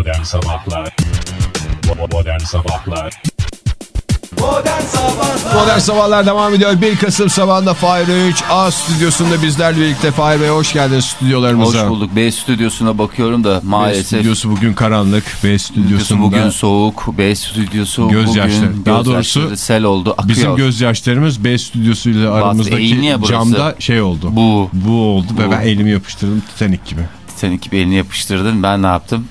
Modern Sabahlar Modern Sabahlar Modern Sabahlar Modern Sabahlar devam ediyor. 1 Kasım sabahında Fahir 3 A stüdyosunda bizlerle birlikte Fahir Bey hoş geldiniz stüdyolarımıza. Hoş bulduk. B stüdyosuna bakıyorum da B maalesef. stüdyosu bugün karanlık. B stüdyosu bugün soğuk. B stüdyosu Gözyaşları. bugün Daha doğrusu sel oldu. Akıyor. bizim gözyaşlarımız B stüdyosuyla aramızdaki camda şey oldu. Bu. Bu oldu ve Bu. ben elimi yapıştırdım Titanic gibi. Sen iki elini yapıştırdın. Ben ne yaptım?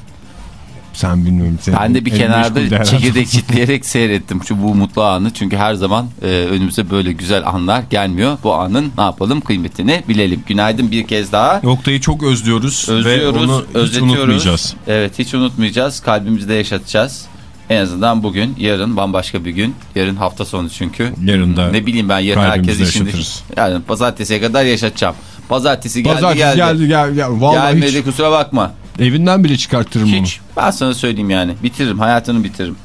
Sen bilmiyorum. Senin Ben de bir kenarda çekirdek çitleyerek seyrettim. Şu bu mutlu anı. Çünkü her zaman e, önümüze böyle güzel anlar gelmiyor. Bu anın ne yapalım kıymetini bilelim. Günaydın bir kez daha. Noktayı çok özlüyoruz, Özlüyoruz, ve onu hiç özletiyoruz. unutmayacağız. Evet hiç unutmayacağız. Kalbimizde yaşatacağız. En azından bugün, yarın bambaşka bir gün. Yarın hafta sonu çünkü. Yarın da Ne bileyim ben yarın herkes yaşatırız. Yani pazartesiye kadar yaşatacağım. Pazartesi geldi Pazartesi geldi. geldi geldi. geldi. Vallahi Gelmedi hiç kusura bakma. Evinden bile çıkartırım onu. Hiç. Ben sana söyleyeyim yani. Bitiririm. Hayatını bitiririm.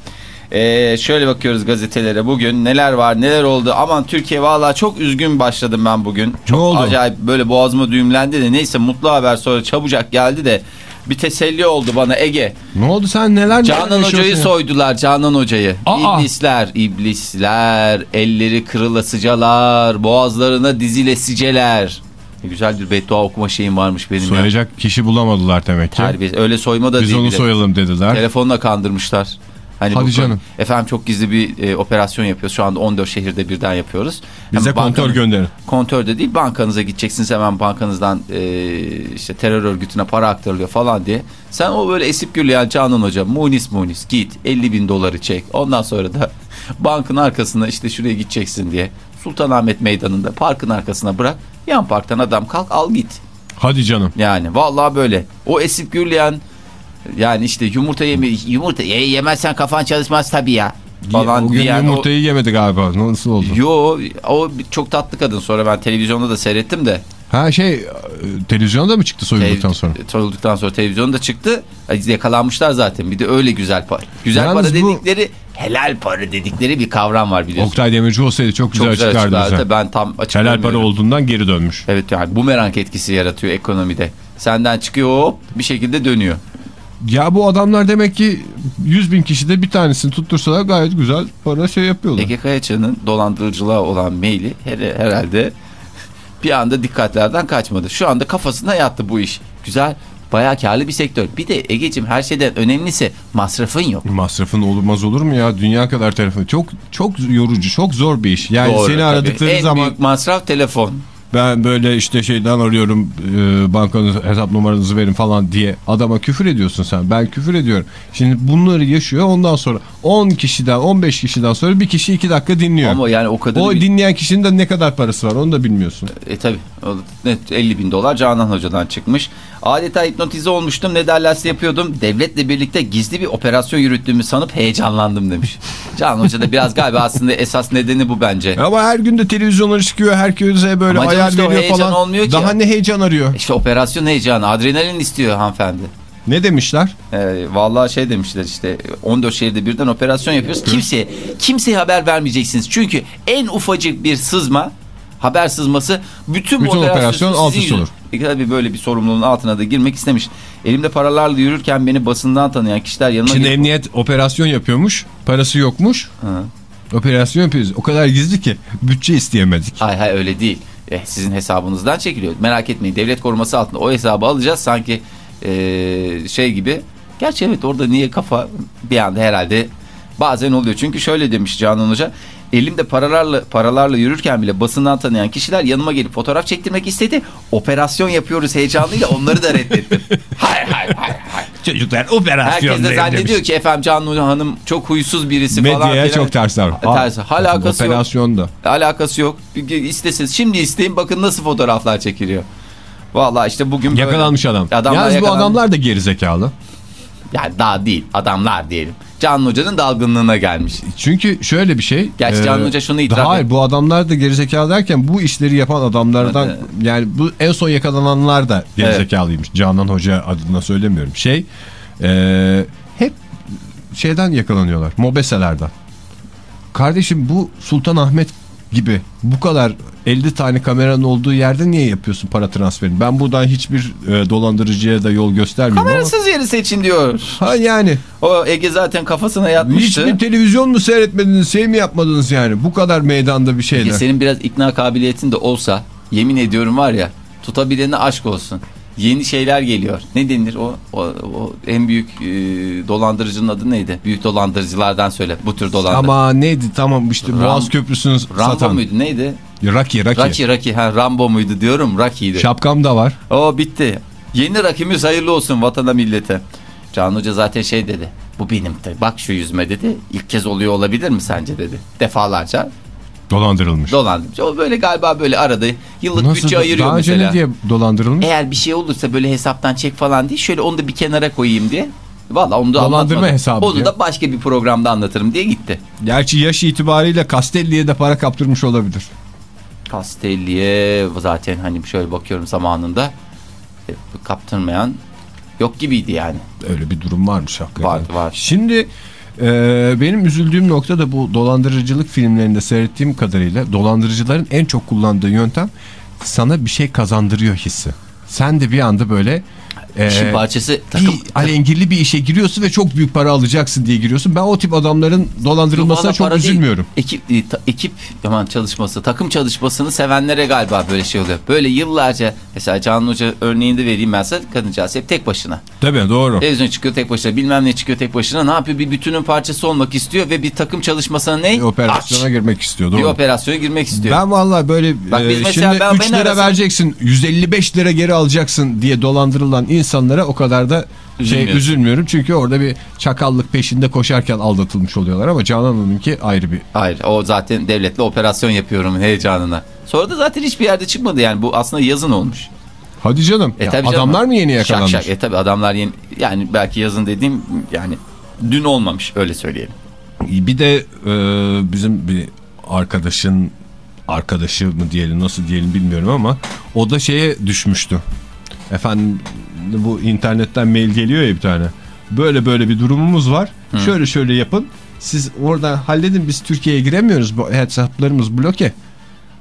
Ee, şöyle bakıyoruz gazetelere bugün neler var neler oldu aman Türkiye vallahi çok üzgün başladım ben bugün çok oldu? acayip böyle boğazıma düğümlendi de neyse mutlu haber sonra çabucak geldi de bir teselli oldu bana Ege Ne oldu sen neler Canan Hoca'yı ya? soydular Canan Hoca'yı. İblisler, iblisler, elleri kırılasıcalar, boğazlarına dizilesiceler. Güzel bir beddua okuma şeyim varmış benim ya. Soyacak kişi bulamadılar demek ki. Terbiye. Öyle soyma da Biz değil. onu bile. soyalım dediler. Telefonla kandırmışlar. Hani Hadi bu- canım. Efendim çok gizli bir e, operasyon yapıyoruz. Şu anda 14 şehirde birden yapıyoruz. Bize bankanın- kontör gönderin. Kontör de değil bankanıza gideceksiniz hemen bankanızdan e, işte terör örgütüne para aktarılıyor falan diye. Sen o böyle esip gürleyen Canan Hoca munis munis git 50 bin doları çek. Ondan sonra da bankın arkasına işte şuraya gideceksin diye Sultanahmet Meydanı'nda parkın arkasına bırak. Yan parktan adam kalk al git. Hadi canım. Yani vallahi böyle. O esip gürleyen yani işte yumurta yeme yumurta ye, yemezsen kafan çalışmaz tabii ya. Falan o gün diyen o- yumurtayı yemedi galiba. Nasıl oldu? Yo o çok tatlı kadın sonra ben televizyonda da seyrettim de. Ha şey televizyonda mı çıktı soyulduktan sonra? Soyulduktan sonra televizyonda çıktı. Yakalanmışlar zaten. Bir de öyle güzel para. Güzel Yalnız para bu- dedikleri helal para dedikleri bir kavram var biliyorsun. Oktay Demirci olsaydı çok güzel çok güzel açıklardı. Ben tam Helal para olduğundan geri dönmüş. Evet yani bumerang etkisi yaratıyor ekonomide. Senden çıkıyor hop bir şekilde dönüyor. Ya bu adamlar demek ki 100 bin kişide bir tanesini tuttursalar gayet güzel para şey yapıyorlar. Ege Kayaçı'nın dolandırıcılığa olan maili her- herhalde bir anda dikkatlerden kaçmadı. Şu anda kafasına yattı bu iş. Güzel, bayağı karlı bir sektör. Bir de Ege'cim her şeyden önemlisi masrafın yok. Masrafın olmaz olur mu ya? Dünya kadar telefon. Çok çok yorucu, çok zor bir iş. Yani Doğru, seni tabii. aradıkları en zaman büyük masraf telefon. Ben böyle işte şeyden arıyorum e, bankanın hesap numaranızı verin falan diye adama küfür ediyorsun sen. Ben küfür ediyorum. Şimdi bunları yaşıyor ondan sonra 10 kişiden 15 kişiden sonra bir kişi 2 dakika dinliyor. Ama yani o kadar o bir- dinleyen kişinin de ne kadar parası var onu da bilmiyorsun. E tabi net 50 bin dolar Canan Hoca'dan çıkmış. Adeta hipnotize olmuştum ne derlerse yapıyordum. Devletle birlikte gizli bir operasyon yürüttüğümü sanıp heyecanlandım demiş. Canan Hoca da biraz galiba aslında esas nedeni bu bence. Ama her gün de televizyonlara çıkıyor herkese böyle Ama canım o veriyor heyecan falan. olmuyor ki Daha ne heyecan arıyor. İşte operasyon heyecanı adrenalin istiyor hanımefendi. Ne demişler? Ee, vallahi şey demişler işte 14 şehirde birden operasyon yapıyoruz. Kimseye, kimseye haber vermeyeceksiniz. Çünkü en ufacık bir sızma haber sızması bütün, Bütün operasyon sizin alt üst olur. E, tabii böyle bir sorumluluğun altına da girmek istemiş. Elimde paralarla yürürken beni basından tanıyan kişiler yanıma Şimdi gelip- emniyet operasyon yapıyormuş. Parası yokmuş. Hı. Operasyon yapıyoruz. O kadar gizli ki bütçe isteyemedik. Hay hay öyle değil. Eh, sizin hesabınızdan çekiliyor. Merak etmeyin devlet koruması altında o hesabı alacağız sanki eh, şey gibi. Gerçi evet orada niye kafa bir anda herhalde bazen oluyor. Çünkü şöyle demiş Canan Hoca. Elimde paralarla paralarla yürürken bile basından tanıyan kişiler yanıma gelip fotoğraf çektirmek istedi. Operasyon yapıyoruz heyecanıyla onları da reddettim. hay hay hay hay. Çocuklar operasyon Herkes de zannediyor ki efendim Canan Hanım çok huysuz birisi falan. Medyaya çok tersler. Tersi. Alakası yok. Operasyonda. Alakası yok. İstesiniz. Şimdi isteyin bakın nasıl fotoğraflar çekiliyor. Vallahi işte bugün böyle- Yakalanmış adam. Adamlar Yalnız bu yakalanmış. adamlar da gerizekalı. Yani daha değil adamlar diyelim. Canan Hoca'nın dalgınlığına gelmiş. Çünkü şöyle bir şey. Gerçi Canan Hoca şunu itiraf Hayır bu adamlar da gerizekalı derken bu işleri yapan adamlardan Evet. yani bu en son yakalananlar da gerizekalıymış. Canan Hoca adına söylemiyorum. Şey e, hep şeyden yakalanıyorlar. Mobeselerden. Kardeşim bu Sultanahmet gibi bu kadar 50 tane kameranın olduğu yerde niye yapıyorsun para transferini? Ben buradan hiçbir e, dolandırıcıya da yol göstermiyorum Kamerasız yeri seçin diyor. ama. Ha yani O Ege zaten kafasına yatmıştı. hiçbir televizyon mu seyretmediniz şey mi yapmadınız yani bu kadar meydanda bir şeyle. Ege, senin biraz ikna kabiliyetin de olsa yemin ediyorum var ya tutabilene aşk olsun. Yeni şeyler geliyor. Ne denir o, o, o en büyük e, dolandırıcının adı neydi? Büyük dolandırıcılardan söyle. Bu tür dolandırıcı. Ama neydi tamam işte Ram- Boğaz Köprüsü'nü Rambo satan. muydu neydi? Rocky Rocky. Rocky Rocky. Ha, Rambo muydu diyorum Rocky'ydi. Şapkam da var. O bitti. Yeni rakimiz hayırlı olsun vatana millete. Can Hoca zaten şey dedi. Bu benim de. Bak şu yüzme dedi. İlk kez oluyor olabilir mi sence dedi. Defalarca Dolandırılmış. dolandırmış. O böyle galiba böyle arada yıllık bütçe da- ayırıyor daha mesela. ne diye dolandırılmış? Eğer bir şey olursa böyle hesaptan çek falan diye şöyle onu da bir kenara koyayım diye. Valla onu da Dolandırma hesabı Onu diye. da başka bir programda anlatırım diye gitti. Gerçi yaş itibariyle Castelli'ye de para kaptırmış olabilir. Castelli'ye zaten hani şöyle bakıyorum zamanında e, kaptırmayan yok gibiydi yani. Öyle bir durum varmış hakikaten. Var, var. Şimdi e, benim üzüldüğüm nokta da bu dolandırıcılık filmlerinde seyrettiğim kadarıyla dolandırıcıların en çok kullandığı yöntem sana bir şey kazandırıyor hissi. Sen de bir anda böyle e, İşin parçası takım, bir alengirli bir işe giriyorsun ve çok büyük para alacaksın diye giriyorsun. Ben o tip adamların dolandırılmasına Valla çok para değil, üzülmüyorum. Ekip, e, ekip aman çalışması, takım çalışmasını sevenlere galiba böyle şey oluyor. Böyle yıllarca mesela Canan Hoca örneğinde vereyim ben sana kadıncağız hep tek başına. Tabii doğru. Televizyon çıkıyor tek başına bilmem ne çıkıyor tek başına ne yapıyor bir bütünün parçası olmak istiyor ve bir takım çalışmasına ne? Bir operasyona Aç. girmek istiyor. Bir Doğru. operasyona girmek istiyor. Ben vallahi böyle Bak e, şimdi ben- 3 beni lira arasam- vereceksin 155 lira geri alacaksın diye dolandırılan insanlara o kadar da şey üzülmüyorum. Çünkü orada bir çakallık peşinde koşarken aldatılmış oluyorlar ama Canan Hanım'ınki ayrı bir. Hayır o zaten devletle operasyon yapıyorum heyecanına. Sonra da zaten hiçbir yerde çıkmadı yani bu aslında yazın olmuş. Hadi canım. E Ya canım. adamlar mı yeni yakalanmış? Şak şak. E tabi adamlar yeni yani belki yazın dediğim yani dün olmamış öyle söyleyelim. Bir de e, bizim bir arkadaşın arkadaşı mı diyelim nasıl diyelim bilmiyorum ama o da şeye düşmüştü. Efendim bu internetten mail geliyor ya bir tane. Böyle böyle bir durumumuz var. Şöyle şöyle yapın. Siz orada halledin biz Türkiye'ye giremiyoruz. Bu hesaplarımız bloke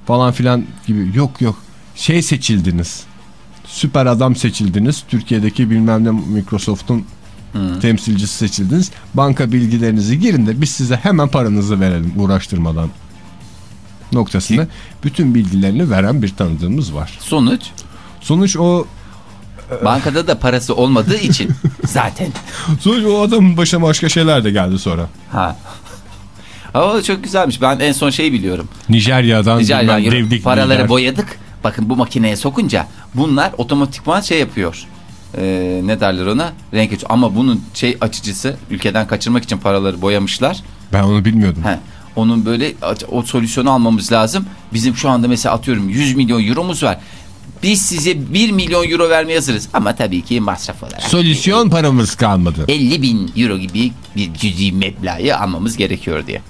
falan filan gibi. Yok yok. Şey seçildiniz. Süper adam seçildiniz. Türkiye'deki bilmem ne Microsoft'un temsilcisi seçildiniz. Banka bilgilerinizi girin de biz size hemen paranızı verelim uğraştırmadan noktasında bütün bilgilerini veren bir tanıdığımız var. Sonuç Sonuç o bankada da parası olmadığı için zaten. sonuç o adamın başına başka şeyler de geldi sonra. Ha. Ama çok güzelmiş. Ben en son şeyi biliyorum. Nijerya'dan ederim. devlik Paraları lider. boyadık. Bakın bu makineye sokunca bunlar otomatikman şey yapıyor. Ee, ne derler ona? Renk açıyor. Ama bunun şey açıcısı ülkeden kaçırmak için paraları boyamışlar. Ben onu bilmiyordum. He. Onun böyle o solüsyonu almamız lazım. Bizim şu anda mesela atıyorum 100 milyon euromuz var. Biz size 1 milyon euro vermeye hazırız. Ama tabii ki masraf olarak. Solüsyon paramız kalmadı. 50 bin euro gibi bir cüzi meblağı almamız gerekiyor diye.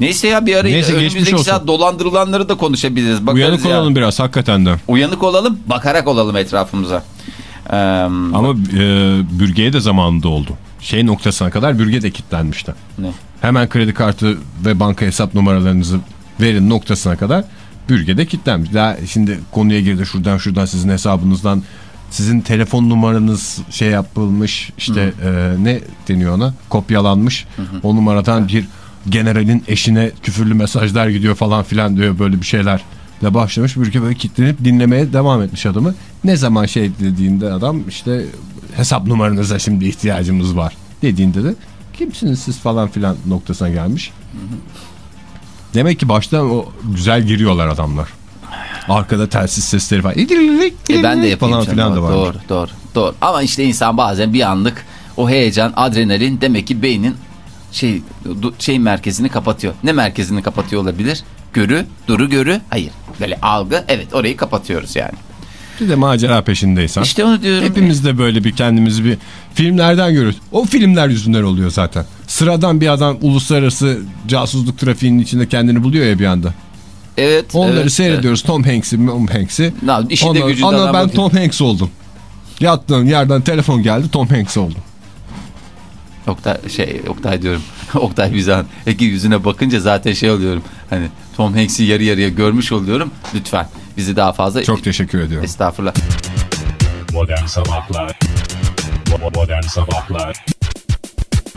Neyse ya bir ara Neyse, önümüzdeki saat dolandırılanları da konuşabiliriz. Bakarız Uyanık ya. olalım biraz hakikaten de. Uyanık olalım, bakarak olalım etrafımıza. Ee, Ama e, bürgeye de zamanında oldu. Şey noktasına kadar bürge de kilitlenmişti. ne? Hemen kredi kartı ve banka hesap numaralarınızı verin noktasına kadar bürgede kilitlenmiş. Daha şimdi konuya girdi şuradan şuradan sizin hesabınızdan sizin telefon numaranız şey yapılmış işte e, ne deniyor ona kopyalanmış. O numaradan bir generalin eşine küfürlü mesajlar gidiyor falan filan diyor böyle bir şeyler de başlamış. Bürge böyle kilitlenip dinlemeye devam etmiş adamı. Ne zaman şey dediğinde adam işte hesap numaranıza şimdi ihtiyacımız var dediğinde de kimsiniz siz falan filan noktasına gelmiş. Demek ki baştan o güzel giriyorlar adamlar. Arkada telsiz sesleri falan. E ben de yapayım falan canım. filan da var. Doğru, doğru, doğru. Ama işte insan bazen bir anlık o heyecan, adrenalin demek ki beynin şey şey merkezini kapatıyor. Ne merkezini kapatıyor olabilir? Görü, duru görü. Hayır. Böyle algı. Evet, orayı kapatıyoruz yani. Bir de macera peşindeysen. İşte onu diyorum. Hepimiz de böyle bir kendimizi bir filmlerden görüyoruz. O filmler yüzünden oluyor zaten. Sıradan bir adam uluslararası casusluk trafiğinin içinde kendini buluyor ya bir anda. Evet. Onları evet, seyrediyoruz. Tom Hanks'i, Tom Hanks'i. İşinde gücünde Ana ben. Tom Hanks oldum. Yattığım yerden telefon geldi Tom Hanks oldum. Oktay, şey, Oktay diyorum. Oktay Bizan. Ege yüzüne bakınca zaten şey oluyorum. Hani Tom Hanks'i yarı yarıya görmüş oluyorum. Lütfen bizi daha fazla... Çok teşekkür ediyorum. Estağfurullah. Modern Sabahlar Modern Sabahlar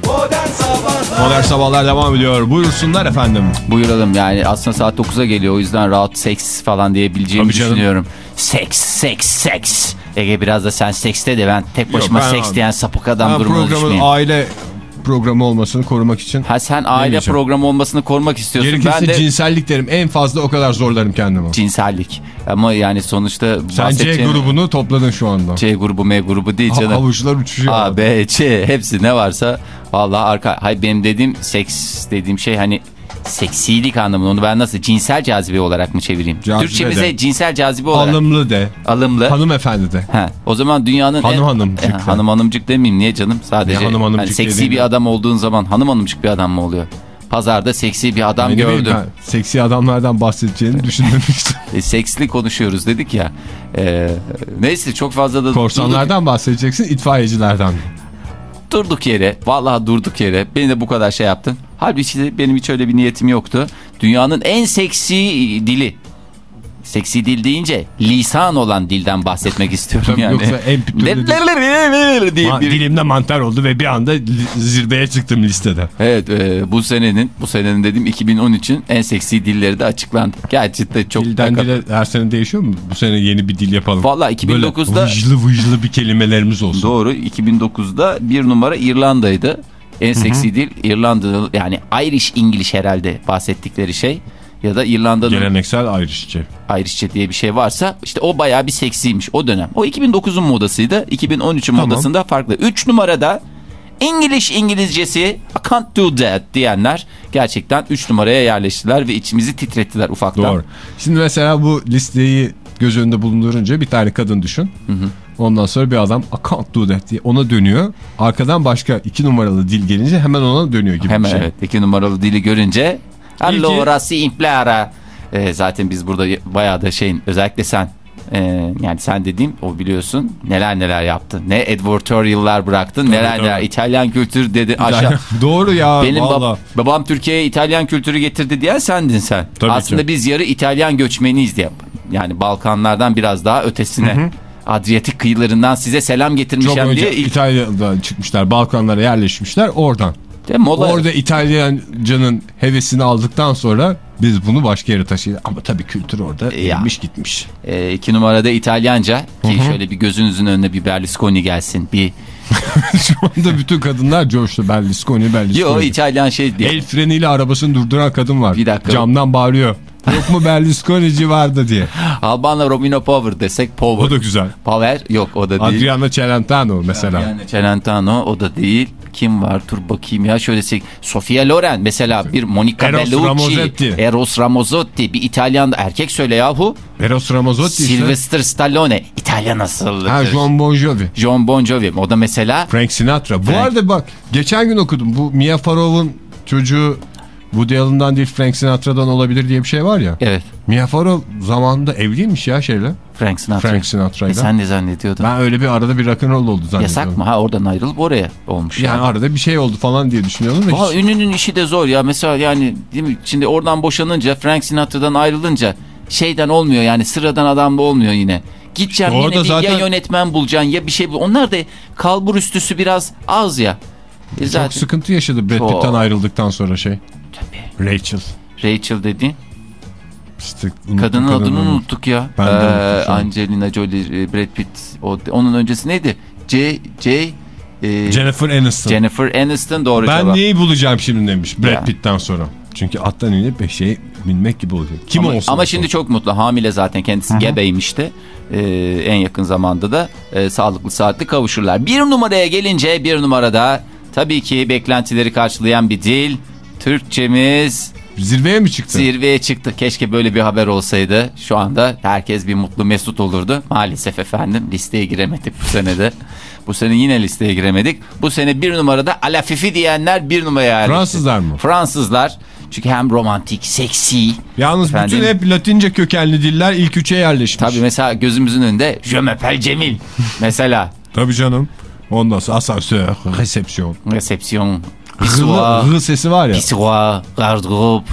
Modern Sabahlar Modern Sabahlar devam ediyor. Buyursunlar efendim. Buyuralım yani aslında saat 9'a geliyor o yüzden rahat seks falan diyebileceğimi Tabii canım. düşünüyorum. Seks, seks, seks. Ege biraz da sen sekste de ben tek başıma ben seks diyen sapık adam Ben durumuna programın düşmeyeyim. aile programı olmasını korumak için Ha sen aile programı olmasını korumak istiyorsun. gerekirse ben de cinsellik derim. En fazla o kadar zorlarım kendimi. cinsellik. Ama yani sonuçta Sen C grubunu topladın şu anda. C grubu M grubu değil Ha- canım. Havuçlar uçuşuyor. A, B, C hepsi ne varsa vallahi arka. Hayır benim dediğim seks dediğim şey hani seksilik anlamında onu ben nasıl cinsel cazibe olarak mı çevireyim? Cazibe Türkçemize de. cinsel cazibe olarak. Alımlı de. Alımlı. Hanımefendi de. Ha, o zaman dünyanın Hanım en... hanımcık E, de. hanım hanımcık demeyeyim niye canım? Sadece Niye hanım hanımcık hani seksi bir adam olduğun zaman hanım hanımcık bir adam mı oluyor? Pazarda seksi bir adam Ne bileyim gördüm. ben, seksi adamlardan bahsedeceğini düşünmemiştim. E, seksli konuşuyoruz dedik ya. E, neyse çok fazla da durduk, Korsanlardan bahsedeceksin, itfaiyecilerden. durduk yere. Vallahi durduk yere. Beni de bu kadar şey yaptın. Halbuki benim hiç öyle bir niyetim yoktu. Dünyanın en seksi dili. Seksi dil deyince lisan olan dilden bahsetmek istiyorum Tabii yani. yoksa en diye bir- Dilimde mantar oldu ve bir anda zirveye çıktım listede. Evet e, bu senenin bu senenin dediğim 2013'ün en seksi dilleri de açıklandı. Gerçekten çok Dilden dile her sene değişiyor mu? Bu sene yeni bir dil yapalım. Vallahi 2009'da Böyle vıclı vıclı bir kelimelerimiz olsun. doğru 2009'da bir numara İrlanda'ydı. En seksi dil İrlanda yani Irish İngiliz herhalde bahsettikleri şey ya da İrlanda'nın Geleneksel Irishçe. Irishçe diye bir şey varsa işte o bayağı bir seksiymiş o dönem. O 2009'un modasıydı. 2013'ün Tamam. modasında farklı. 3 numarada İngiliz İngilizcesi I can't do that diyenler gerçekten 3 numaraya yerleştiler ve içimizi titrettiler ufaktan. Doğru. Şimdi mesela bu listeyi göz önünde bulundurunca bir tane kadın düşün. Ondan sonra bir adam I can't do that diye ona dönüyor. Arkadan başka iki numaralı dil gelince hemen ona dönüyor gibi Hemen bir şey. evet 2 numaralı dili görünce Allora si implora. Ee, zaten biz burada bayağı da şeyin özellikle sen e, yani sen dediğim o biliyorsun neler neler yaptın. Ne advertorial'lar bıraktın neler tabii. neler İtalyan kültür dedi aşağı. Doğru ya Benim bab- babam Türkiye'ye İtalyan kültürü getirdi diyen sendin sen. Tabii Aslında ki. biz yarı İtalyan göçmeniyiz diye. Yani Balkanlardan biraz daha ötesine. Adriyatik kıyılarından size selam Çok getirmişim önce diye. ilk- İtalya'dan çıkmışlar. Balkanlara yerleşmişler oradan. Mola- Orada İtalyancanın hevesini aldıktan sonra biz bunu başka yere taşıydık. Ama tabii kültür orada gelmiş gitmiş. E, iki numarada İtalyanca ki şöyle bir gözünüzün önüne bir Berlusconi gelsin. Bir Şu anda bütün kadınlar coştu. Berlusconi, Berlusconi. Yo İtalyan şey diye. El freniyle arabasını durduran kadın var. Bir dakika. Camdan bağırıyor. Yok mu Berlusconi'ci vardı diye. Albanla Romino Power desek O Power. da güzel. Power yok o da değil. Adriana Celentano mesela. Yani Celentano o da değil. Kim var? Dur bakayım ya şöyle sek. Sofia Loren mesela bir Monica Eros Bellucci. Ramazzotti. Eros Ramazzotti. Bir İtalyan erkek söyle yahu. Eros Ramazzotti. Sylvester Stallone. İtalyan asıllı. Ha, John Bon Jovi. John Bon Jovi. O da mesela Frank Sinatra. Bu Frank- arada bak geçen gün okudum. Bu Mia Farrow'un çocuğu Woody Allen'dan değil Frank Sinatra'dan olabilir diye bir şey var ya. evet Mia Farrow zamanında evliymiş ya şeyle. Frank Sinatra. Frank E Sinatra'yla. sen ne zannediyordun? Ben öyle bir arada bir rock'n'roll oldu zannediyorum. Yasak mı? Ha oradan ayrılıp oraya olmuş. Yani arada bir şey oldu falan diye düşünüyordum. Valla hiç- ünlünün işi de zor ya. Mesela yani değil mi? Şimdi oradan boşanınca Frank Sinatra'dan ayrılınca şeyden olmuyor yani sıradan adam da olmuyor yine. Gideceğim İşte yine zaten- ya yönetmen bulacaksın ya bir şey bul. Onlar da kalbur üstüsü biraz az ya. E Çok zaten sıkıntı yaşadı Brad Çok. Pitt'ten ayrıldıktan sonra şey. Rachel. Rachel dediğin İşte unuttum kadının adını kadının. unuttuk ya. Ben de Ee. Angelina Jolie, e, Brad Pitt. O, onun öncesi neydi? J. J. e, Jennifer Aniston. Jennifer Aniston doğru ben cevap. neyi bulacağım şimdi demiş Brad Ya. Pitt'ten sonra. Çünkü attan inip bir şey binmek gibi olacak. Kim ama, olsun? ama olsun. şimdi çok mutlu. Hamile zaten kendisi gebeymişti. Ee, en yakın zamanda da e, sağlıklı saatli kavuşurlar. Bir numaraya gelince bir numarada tabii ki beklentileri karşılayan bir dil. Türkçemiz Zirveye mi çıktı? zirveye çıktı. Keşke böyle bir haber olsaydı. Şu anda herkes bir mutlu mesut olurdu. Maalesef efendim listeye giremedik bu senede. Bu sene yine listeye giremedik. Bu sene bir numarada Alafifi diyenler bir numaraya yerleşti. Fransızlar mı? Fransızlar. Çünkü hem romantik, seksi. Yalnız Efendim? bütün hep Latince kökenli diller ilk üçe yerleşmiş. Tabii mesela gözümüzün önünde Je m'appelle Cemil. mesela Tabii canım. Ondan sonra asansör, resepsiyon. Resepsiyon. Pisuar. Rı, sesi var ya. Pisuar. Gardırop.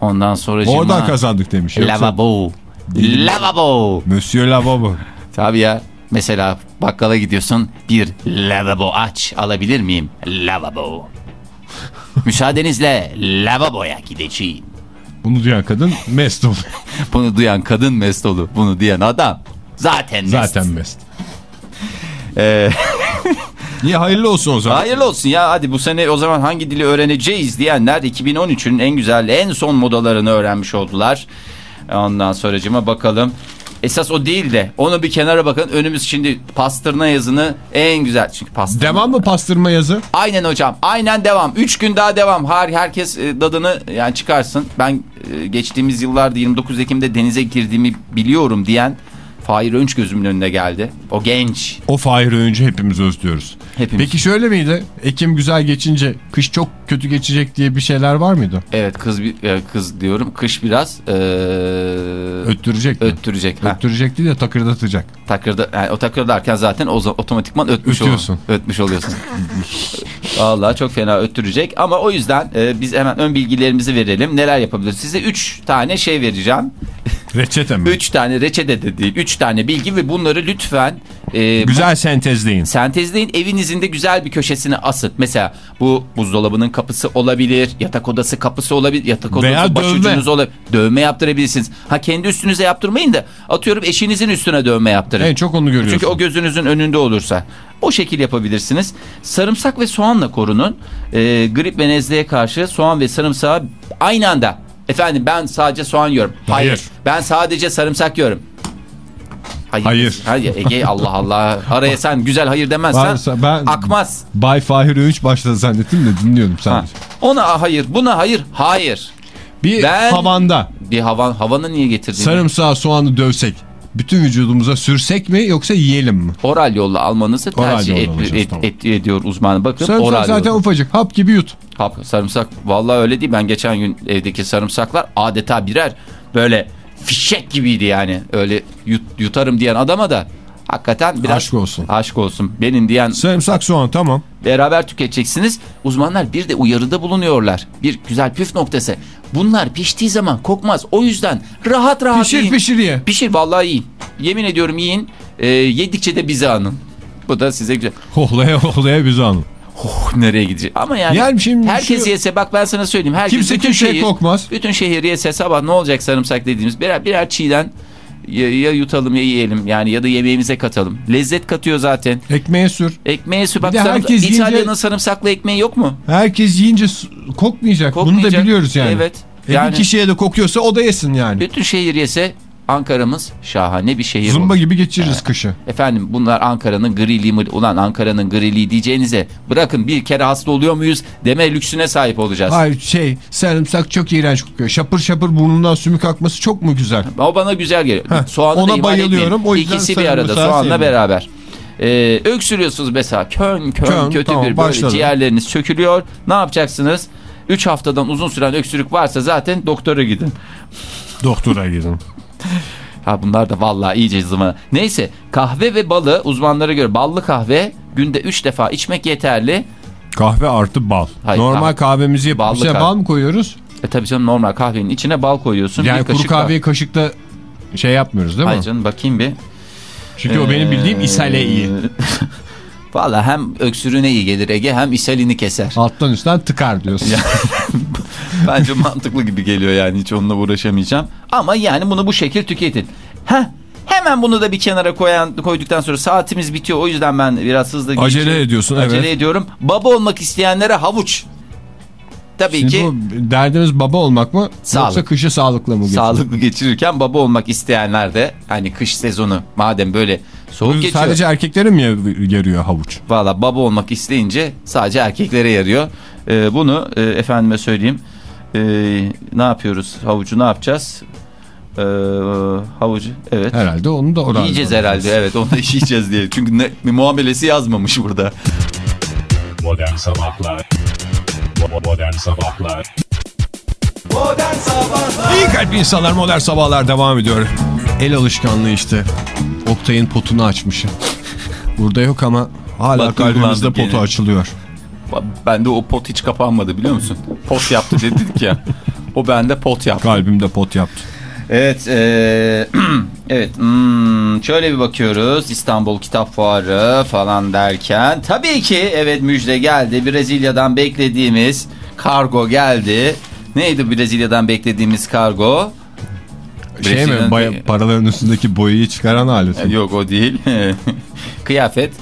Ondan sonra Oradan kazandık demiş. Yoksa Lavabo. Lavabo. Monsieur Lavabo. Tabii ya. Mesela bakkala gidiyorsun bir lavabo aç alabilir miyim? Lavabo. Müsaadenizle lavaboya gideceğim. Bunu duyan kadın mest oluyor. Bunu duyan kadın mest olur. Bunu diyen adam zaten mest. Zaten mest. Ee, İyi hayırlı olsun o zaman. hayırlı olsun ya hadi bu sene o zaman hangi dili öğreneceğiz diyenler 2013'ün en güzel en son modalarını öğrenmiş oldular. Ondan sonracıma bakalım. Esas o değil de onu bir kenara bakın. Önümüz şimdi pastırma yazını en güzel. Çünkü pastırma. Devam mı pastırma yazı? Aynen hocam. Aynen devam. 3 gün daha devam. Her herkes e, dadını yani çıkarsın. Ben e, geçtiğimiz yıllarda 29 Ekim'de denize girdiğimi biliyorum diyen Fahir Önç gözümün önüne geldi. O genç. O Fahir Öğüncü hepimiz özlüyoruz. Hepimiz. Peki şöyle miydi? Ekim güzel geçince kış çok kötü geçecek diye bir şeyler var mıydı? Evet kız e, kız diyorum. Kış biraz e, Öttürecek mi? öttürecek. Ha, Öttürecek değil de takırdatacak. takırda, yani o takırdarken zaten o otomatikman ötmüş, ol- Ötüyorsun. ötmüş oluyorsun. Vallahi çok fena öttürecek ama o yüzden e, biz hemen ön bilgilerimizi verelim. Neler yapabiliriz? Size 3 tane şey vereceğim. Reçete mi? 3 tane reçete de değil. 3 tane bilgi ve bunları lütfen e, Güzel sentezleyin. Sentezleyin evinizin de güzel bir köşesine asın. Mesela bu buzdolabının kapısı olabilir, yatak odası kapısı olabilir, yatak odası Veya başucunuz dövme. olabilir. Dövme yaptırabilirsiniz. Ha kendi üstünüze yaptırmayın da atıyorum eşinizin üstüne dövme yaptırın. En çok onu görüyorsun. Çünkü o gözünüzün önünde olursa. O şekil yapabilirsiniz. Sarımsak ve soğanla korunun. Ee, grip ve nezleye karşı soğan ve sarımsağı aynı anda. Efendim ben sadece soğan yiyorum. Hayır. Hayır. Ben sadece sarımsak yiyorum. Hayır. Hayır. Hayır. Ege Allah Allah. Araya sen güzel hayır demezsen Varsa ben- akmaz. Bay Fahir Öğünç başladı zannettim de dinliyordum Ha. sadece. Ona hayır, buna hayır. Hayır. Bir Ben- havanda Bir hava havanı niye getirdin? sarımsağı soğanı dövsek bütün vücudumuza sürsek mi yoksa yiyelim mi? Oral yolla almanızı Oral tercih et, alacağız, et- tamam. et- ediyor uzman. Bakın Sarımsak oral zaten yolla. ufacık hap gibi yut. Hap, sarımsak vallahi öyle değil. Ben geçen gün evdeki sarımsaklar adeta birer böyle fişek gibiydi yani. Öyle yut, yutarım diyen adama da hakikaten biraz Aşk olsun. Aşk olsun. Benim diyen Sarımsak soğan tamam. beraber tüketeceksiniz. Uzmanlar bir de uyarıda bulunuyorlar. Bir güzel püf noktası. Bunlar piştiği zaman kokmaz. O yüzden rahat rahat Pişir yiyin. pişir ye. Pişir vallahi yiyin. Yemin ediyorum yiyin. Ee, yedikçe de bizi anın. Bu da size güzel. Hohlaya hohlaya bizi anın. Oh, nereye gidecek? Ama yani, Yani şimdi herkes şu- yese bak ben sana söyleyeyim. Herkes, Kimse bütün kimseye şehir, kokmaz. Bütün şehir yese sabah ne olacak sarımsak dediğimiz birer, birer çiğden ya, ya yutalım ya yiyelim yani ya da yemeğimize katalım. Lezzet katıyor zaten. Ekmeğe sür. Ekmeğe su bak sarım- herkes yiyince- İtalya'nın sarımsaklı ekmeği yok mu? Herkes yiyince su- kokmayacak. Bunu da Kokmayacak. biliyoruz yani. Evet. E Yani- Bir kişiye de kokuyorsa o da yesin yani. Bütün şehir yese Ankara'mız şahane bir şehir Zumba olur. gibi geçiririz kışı. Efendim bunlar Ankara'nın grili mi? Ulan Ankara'nın grili diyeceğinize bırakın bir kere hasta oluyor muyuz deme lüksüne sahip olacağız. Hayır şey sarımsak çok iğrenç kokuyor. Şapır şapır burnundan sümük akması çok mu güzel? O bana güzel geliyor. Heh, Soğanı ona da bayılıyorum. O yüzden İkisi bir arada soğanla sevmiyorum. beraber. Ee, öksürüyorsunuz mesela kön kön, Kön, kötü tamam, bir böyle ciğerleriniz çökülüyor. Ne yapacaksınız? 3 haftadan uzun süren öksürük varsa zaten doktora gidin. Doktora gidin. Ha bunlar da vallahi iyice zıma. Neyse kahve ve balı uzmanlara göre ballı kahve günde 3 defa içmek yeterli. Kahve artı bal. Hayır, Normal kahve. kahvemizi yapıp Ballı kahve. bal mı koyuyoruz? E tabii canım normal kahvenin içine bal koyuyorsun. Yani kuru kahveyi kaşıkta şey yapmıyoruz değil mi? Hayır canım bakayım bir. Çünkü o benim bildiğim Ee, ishale iyi. Valla hem öksürüğüne iyi gelir Ege hem ishalini keser. Alttan üstten tıkar diyorsun. Bence mantıklı gibi geliyor yani hiç onunla uğraşamayacağım. Ama yani bunu bu şekil tüketin. Heh, hemen bunu da bir kenara koyan koyduktan sonra saatimiz bitiyor. O yüzden ben biraz hızlı Acele ediyorsun, Acele evet. ediyorum. Baba olmak isteyenlere havuç. Tabii Şimdi ki derdimiz baba olmak mı Sağlık. yoksa kışı sağlıklı mı geçiyor? sağlıklı geçirirken baba olmak isteyenler de hani kış sezonu madem böyle soğuk geçiyor. Sadece erkeklere mi yarıyor havuç? Valla baba olmak isteyince sadece erkeklere yarıyor. Ee, bunu e, efendime söyleyeyim. Ee, ne yapıyoruz? Havucu ne yapacağız? Ee, havucu evet. Herhalde onu da oranla. Yiyeceğiz herhalde evet onu da yiyeceğiz diye. Çünkü ne, bir muamelesi yazmamış burada. Modern Sabahlar Modern Sabahlar Modern Sabahlar İyi kalp insanlar modern sabahlar devam ediyor. El alışkanlığı işte. Oktay'ın potunu açmışım. Burada yok ama hala Bak, kalbimizde potu yine. açılıyor. Bende o pot hiç kapanmadı biliyor musun? Pot yaptı dedik ya. O bende pot yaptı. Kalbimde pot yaptı. Evet, eee, evet. hmm, şöyle bir bakıyoruz. İstanbul Kitap Fuarı falan derken tabii ki evet müjde geldi. Brezilya'dan beklediğimiz kargo geldi. Neydi Brezilya'dan beklediğimiz kargo? Şey mi Brezilya'nın- baya- paraların üstündeki boyayı çıkaran alet. mi? Yok o değil. Kıyafet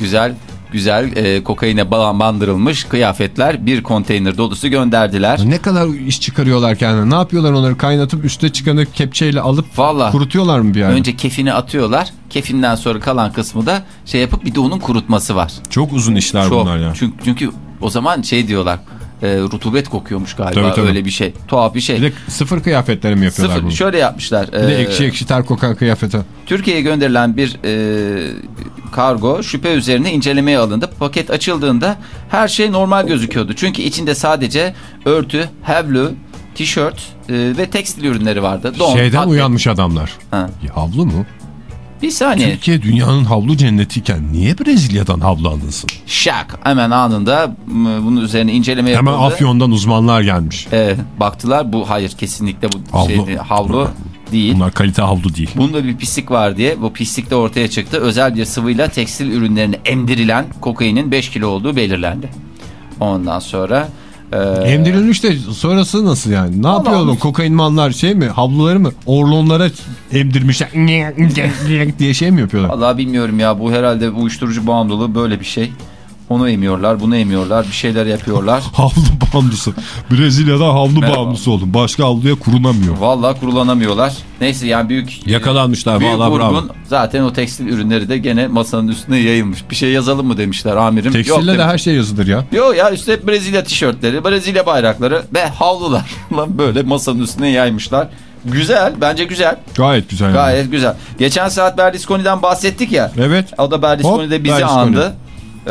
güzel güzel e, kokaine ba- bandırılmış kıyafetler bir konteyner dolusu gönderdiler. Ne kadar iş çıkarıyorlar kendine. Ne yapıyorlar onları kaynatıp üste çıkanı kepçeyle alıp Vallahi. kurutuyorlar mı bir yerde? Önce kefini atıyorlar. Kefinden sonra kalan kısmı da şey yapıp bir de onun kurutması var. Çok uzun işler Çok. bunlar ya. Çünkü, çünkü o zaman şey diyorlar. E, rutubet kokuyormuş galiba Tabii, tabii. öyle bir şey. Tuhaf bir şey. Bir de sıfır kıyafetleri mi yapıyorlar Sıfır, bunu? şöyle yapmışlar. Bir de e, ekşi ekşi ter kokan kıyafete. Türkiye'ye gönderilen bir e, kargo şüphe üzerine incelemeye alındı. Paket açıldığında her şey normal gözüküyordu. Çünkü içinde sadece örtü, havlu, tişört e, ve tekstil ürünleri vardı. Don, Şeyden atlet. uyanmış adamlar. Ha. Havlu mu? Bir saniye. Türkiye dünyanın havlu cennetiyken niye Brezilya'dan havlu alınsın? Şak. Hemen anında bunun üzerine inceleme yapıldı. Hemen Afyon'dan uzmanlar gelmiş. E, baktılar bu hayır kesinlikle bu Havlu. şey havlu değil. Bunlar kalite havlu değil. Bunda bir pislik var diye bu pislik de ortaya çıktı. Özel bir sıvıyla tekstil ürünlerine emdirilen kokainin 5 kilo olduğu belirlendi. Ondan sonra Emdirilmiş de sonrası nasıl yani? Ne yapıyor oğlum? Kokainmanlar şey mi? Havluları mı? Orlonlara emdirmişler. diye şey mi yapıyorlar? Allah bilmiyorum ya bu herhalde uyuşturucu bağımlılığı böyle bir şey. Onu emiyorlar, bunu emiyorlar, bir şeyler yapıyorlar. Havlu bağımlısı. Brezilya'da havlu Merhaba. bağımlısı oldum. Başka havluya kurunamıyor. Vallahi kurulanamıyorlar. Neyse yani büyük Yakalanmışlar, büyük vallahi bravo. Zaten o tekstil ürünleri de gene masanın üstüne yayılmış. Bir şey yazalım mı demişler amirim. Yok Tekstille de demiş. her şey yazılır ya. Yok ya üstte Brezilya tişörtleri, Brezilya bayrakları ve havlular. Lan böyle masanın üstüne yaymışlar. Güzel, bence güzel. Gayet güzel. yani. Gayet güzel. Geçen saat Berlusconi'den bahsettik ya. Evet. O da Berlusconi'de Hop, bizi Berlusconi. andı. Ee,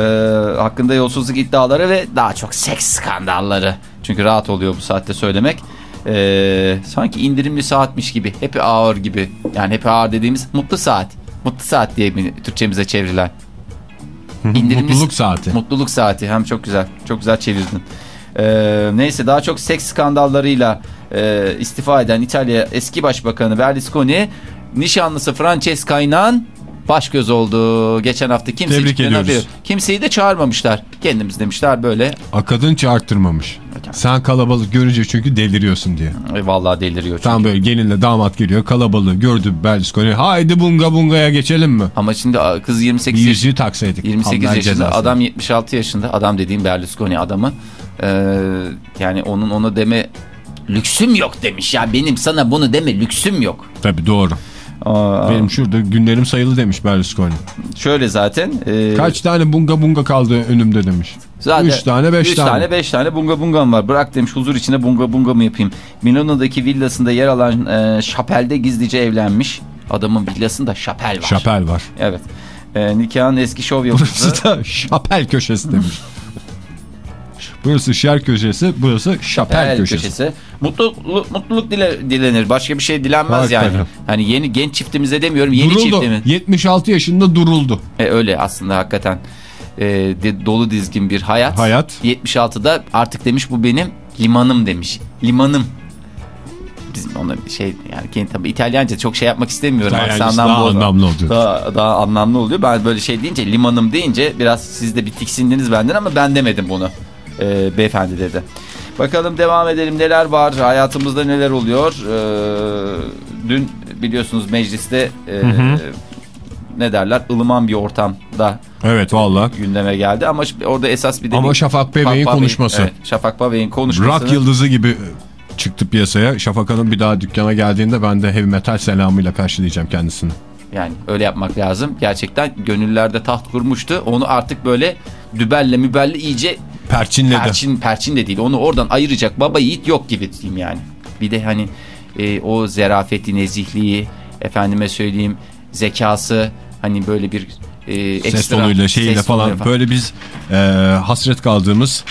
hakkında yolsuzluk iddiaları ve daha çok seks skandalları. Çünkü rahat oluyor bu saatte söylemek. Ee, sanki indirimli saatmiş gibi. Happy hour gibi. Yani happy hour dediğimiz mutlu saat. Mutlu saat diye mi Türkçemize çevrilen. İndirimli- Mutluluk saati. Mutluluk saati. Hem çok güzel. Çok güzel çevirdin. Ee, neyse daha çok seks skandallarıyla e, istifa eden İtalya eski başbakanı Berlusconi nişanlısı Francesca'yla baş göz oldu. Geçen hafta kimse Tebrik ediyoruz. haberi. Kimseyi de çağırmamışlar. Kendimiz demişler böyle. A kadın çağırttırmamış. Sen kalabalık görünce çünkü deliriyorsun diye. E, vallahi deliriyor çünkü. Tam böyle gelinle damat geliyor kalabalığı gördü Berlusconi. Haydi bunga bungaya geçelim mi? Ama şimdi kız 28 Bir yaş- yüzüğü taksaydık. 28 Allah yaşında cezasını. adam 76 yaşında adam dediğim Berlusconi adamı Ee, yani onun onu deme lüksüm yok demiş ya benim sana bunu deme lüksüm yok. Tabii doğru. Aa, Benim şurada günlerim sayılı demiş Berlusconi. Şöyle zaten. e, Kaç tane bunga bunga kaldı önümde demiş. Zaten 3 tane 5 üç tane. tane 5 tane bunga bungam var. Bırak demiş huzur içinde bunga bunga mı yapayım. Milano'daki villasında yer alan e, şapelde gizlice evlenmiş. Adamın villasında şapel var. Şapel var. Evet. E, nikahın eski şov yıldızı. Burası da şapel köşesi demiş. Burası şer köşesi, burası şapel El köşesi. köşesi. Mutluluk, mutluluk dile, dilenir. Başka bir şey dilenmez yani. Hakikaten. Hani yeni genç çiftimize demiyorum. Yeni Duruldu. çiftimiz. 76 yaşında duruldu. E, öyle aslında hakikaten. E, de- dolu dizgin bir hayat. Hayat. 76'da artık demiş bu benim limanım demiş. Limanım. Bizim ona şey yani kendi tabii İtalyanca çok şey yapmak istemiyorum. Aksandan daha bozma. anlamlı oluyor. Daha, daha anlamlı oluyor. Ben böyle şey deyince limanım deyince biraz siz de bir tiksindiniz benden ama ben demedim bunu. Ee, beyefendi dedi. Bakalım devam edelim neler var hayatımızda neler oluyor. Ee, dün biliyorsunuz mecliste e, ne derler ılıman bir ortamda Evet valla. gündeme geldi ama orada esas bir de Ama bir- Şafak Bey'in konuşması. Evet, Şafak Pavey'in konuşması. Rock yıldızı gibi e, çıktı piyasaya. Şafak Hanım bir daha dükkana geldiğinde ben de heavy metal selamıyla karşılayacağım kendisini. Yani öyle yapmak lazım. Gerçekten gönüllerde taht kurmuştu. Onu artık böyle dübelle mübelle iyice Perçinledi. perçin, perçin de değil. Onu oradan ayıracak baba yiğit yok gibi diyeyim yani. Bir de hani e, o zerafeti, nezihliği, efendime söyleyeyim zekası hani böyle bir e, ekstra Ses tonuyla şeyiyle ses falan tonuyla böyle biz e, hasret kaldığımız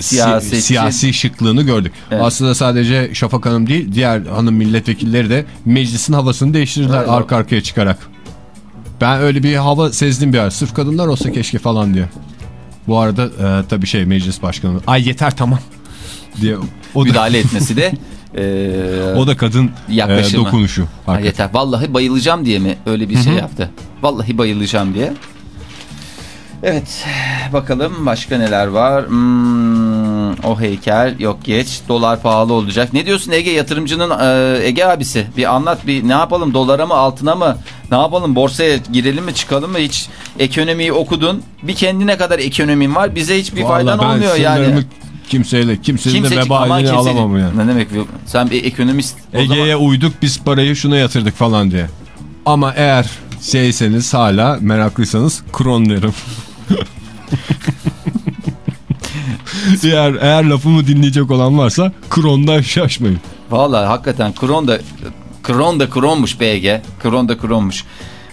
si- Siyasetçi- siyasi şıklığını gördük. Evet. Aslında sadece Şafak Hanım değil diğer hanım milletvekilleri de meclisin havasını değiştirdiler Evet. arka arkaya çıkarak. Ben öyle bir hava sezdim bir ara. Sırf kadınlar olsa keşke falan diye. Bu arada e, tabii şey meclis başkanı. Ay yeter tamam diye. O da, Müdahale etmesi de e, o da kadın e, Yaklaşımı. dokunuşu. ha, yeter. Vallahi bayılacağım diye mi öyle bir şey yaptı? Vallahi bayılacağım diye. Evet bakalım başka neler var. Hmm, o heykel yok geç. Dolar pahalı olacak. Ne diyorsun Ege yatırımcının e, Ege abisi? Bir anlat bir ne yapalım dolara mı altına mı? Ne yapalım borsaya girelim mi çıkalım mı? Hiç ekonomiyi okudun. Bir kendine kadar ekonomin var. Bize hiçbir Vallahi faydan olmuyor yani. kimseyle kimsenin de Kimsecik aman vebalini alamam yani. Ne demek? Sen bir ekonomist o zaman- Ege'ye uyduk biz parayı şuna yatırdık falan diye. Ama eğer şeyseniz hala meraklıysanız kron derim. eğer, eğer lafımı dinleyecek olan varsa krondan şaşmayın. Vallahi hakikaten kron da kron da kronmuş BG. Kron da kronmuş.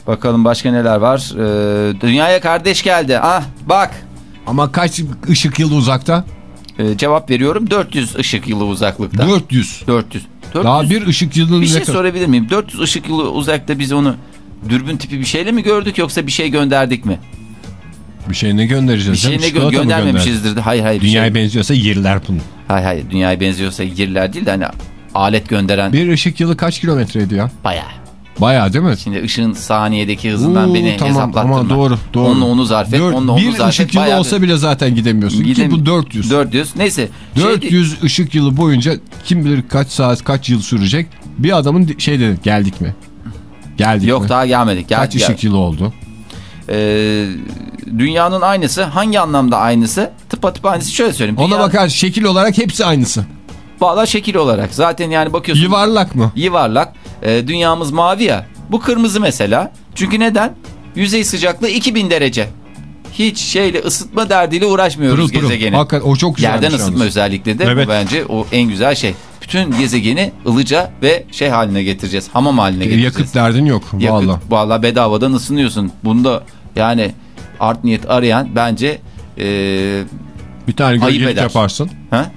Bakalım başka neler var. Ee, dünyaya kardeş geldi. Ah bak. Ama kaç ışık yılı uzakta? Ee, cevap veriyorum 400 ışık yılı uzaklıkta. 400. 400. 400. Daha bir ışık yılının bir şey kadar- sorabilir miyim? 400 ışık yılı uzakta biz onu dürbün tipi bir şeyle mi gördük yoksa bir şey gönderdik mi? Bir şey ne göndereceğiz? Bir şey canım? ne Çikolata gö göndermemişizdir. Hayır hayır. bir Dünyaya şey. benziyorsa yerler bunu. Hayır hayır. Dünyaya benziyorsa yerler değil de hani alet gönderen Bir ışık yılı kaç kilometreydi ya? bayağı. Bayağı değil mi? Şimdi ışığın saniyedeki hızından Oo, beni tamam, hesaplattırma. ama doğru, doğru. Onunla onu zarf et, Dört- onunla onu bir zarf et. ışık yılı Bayağı olsa bile zaten gidemiyorsun. Gidem- Ki bu 400. 400. Neyse. Şey değil- 400 ışık yılı boyunca kim bilir kaç saat kaç yıl sürecek. Bir adamın şey dedi geldik mi? Geldik Yok mi? daha gelmedik. Gel, Kaç gel. ışık yılı oldu? Ee, dünyanın aynısı. Hangi anlamda aynısı? Tıpatıp aynısı. Şöyle söyleyeyim. Ona Dünya- bakar şekil olarak hepsi aynısı. Valla şekil olarak. Zaten yani bakıyorsun. Yuvarlak mı? Yuvarlak. Ee, dünyamız mavi ya. Bu kırmızı mesela. Çünkü neden? Yüzey sıcaklığı 2000 derece. Hiç şeyle ısıtma derdiyle uğraşmıyoruz Pırıl pırıl. gezegeni. Hakikaten o çok güzel. Yerden ısıtma özellikle de Evet. bu bence o en güzel şey. Bütün gezegeni ılıca ve şey haline getireceğiz. Hamam haline getireceğiz. Yakıt derdin yok. Yakıt, Valla. Valla bedavadan ısınıyorsun. Bunda yani art niyet arayan bence ee, Bir tane gölgelik yaparsın. ha?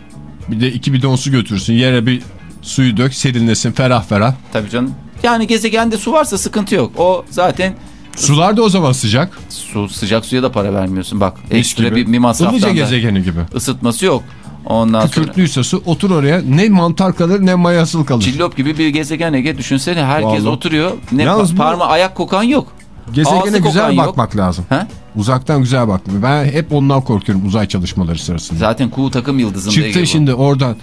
Bir de iki bidon su götürürsün. Yere bir suyu dök serinlesin ferah ferah. Tabii canım. Yani gezegende su varsa sıkıntı yok. O zaten Sular da o zaman sıcak. su sıcak suya da para vermiyorsun. Bak Mis ekstra gibi. bir, bir masraftan Ilıca gezegeni gibi. ısıtması yok. Ondan sonra Kükürtlüyse su otur oraya ne mantar kalır ne mayasıl kalır. cillop gibi bir gezegen Ege düşünsene herkes Vallahi. oturuyor. Ne Yalnız pa- bu- parma ayak kokan yok. Gezegene Ağzı güzel kokan yok. bakmak lazım. Ha? Uzaktan güzel bakmak. Ben hep ondan korkuyorum uzay çalışmaları sırasında. Zaten kuğu takım yıldızında Çıktın şimdi oradan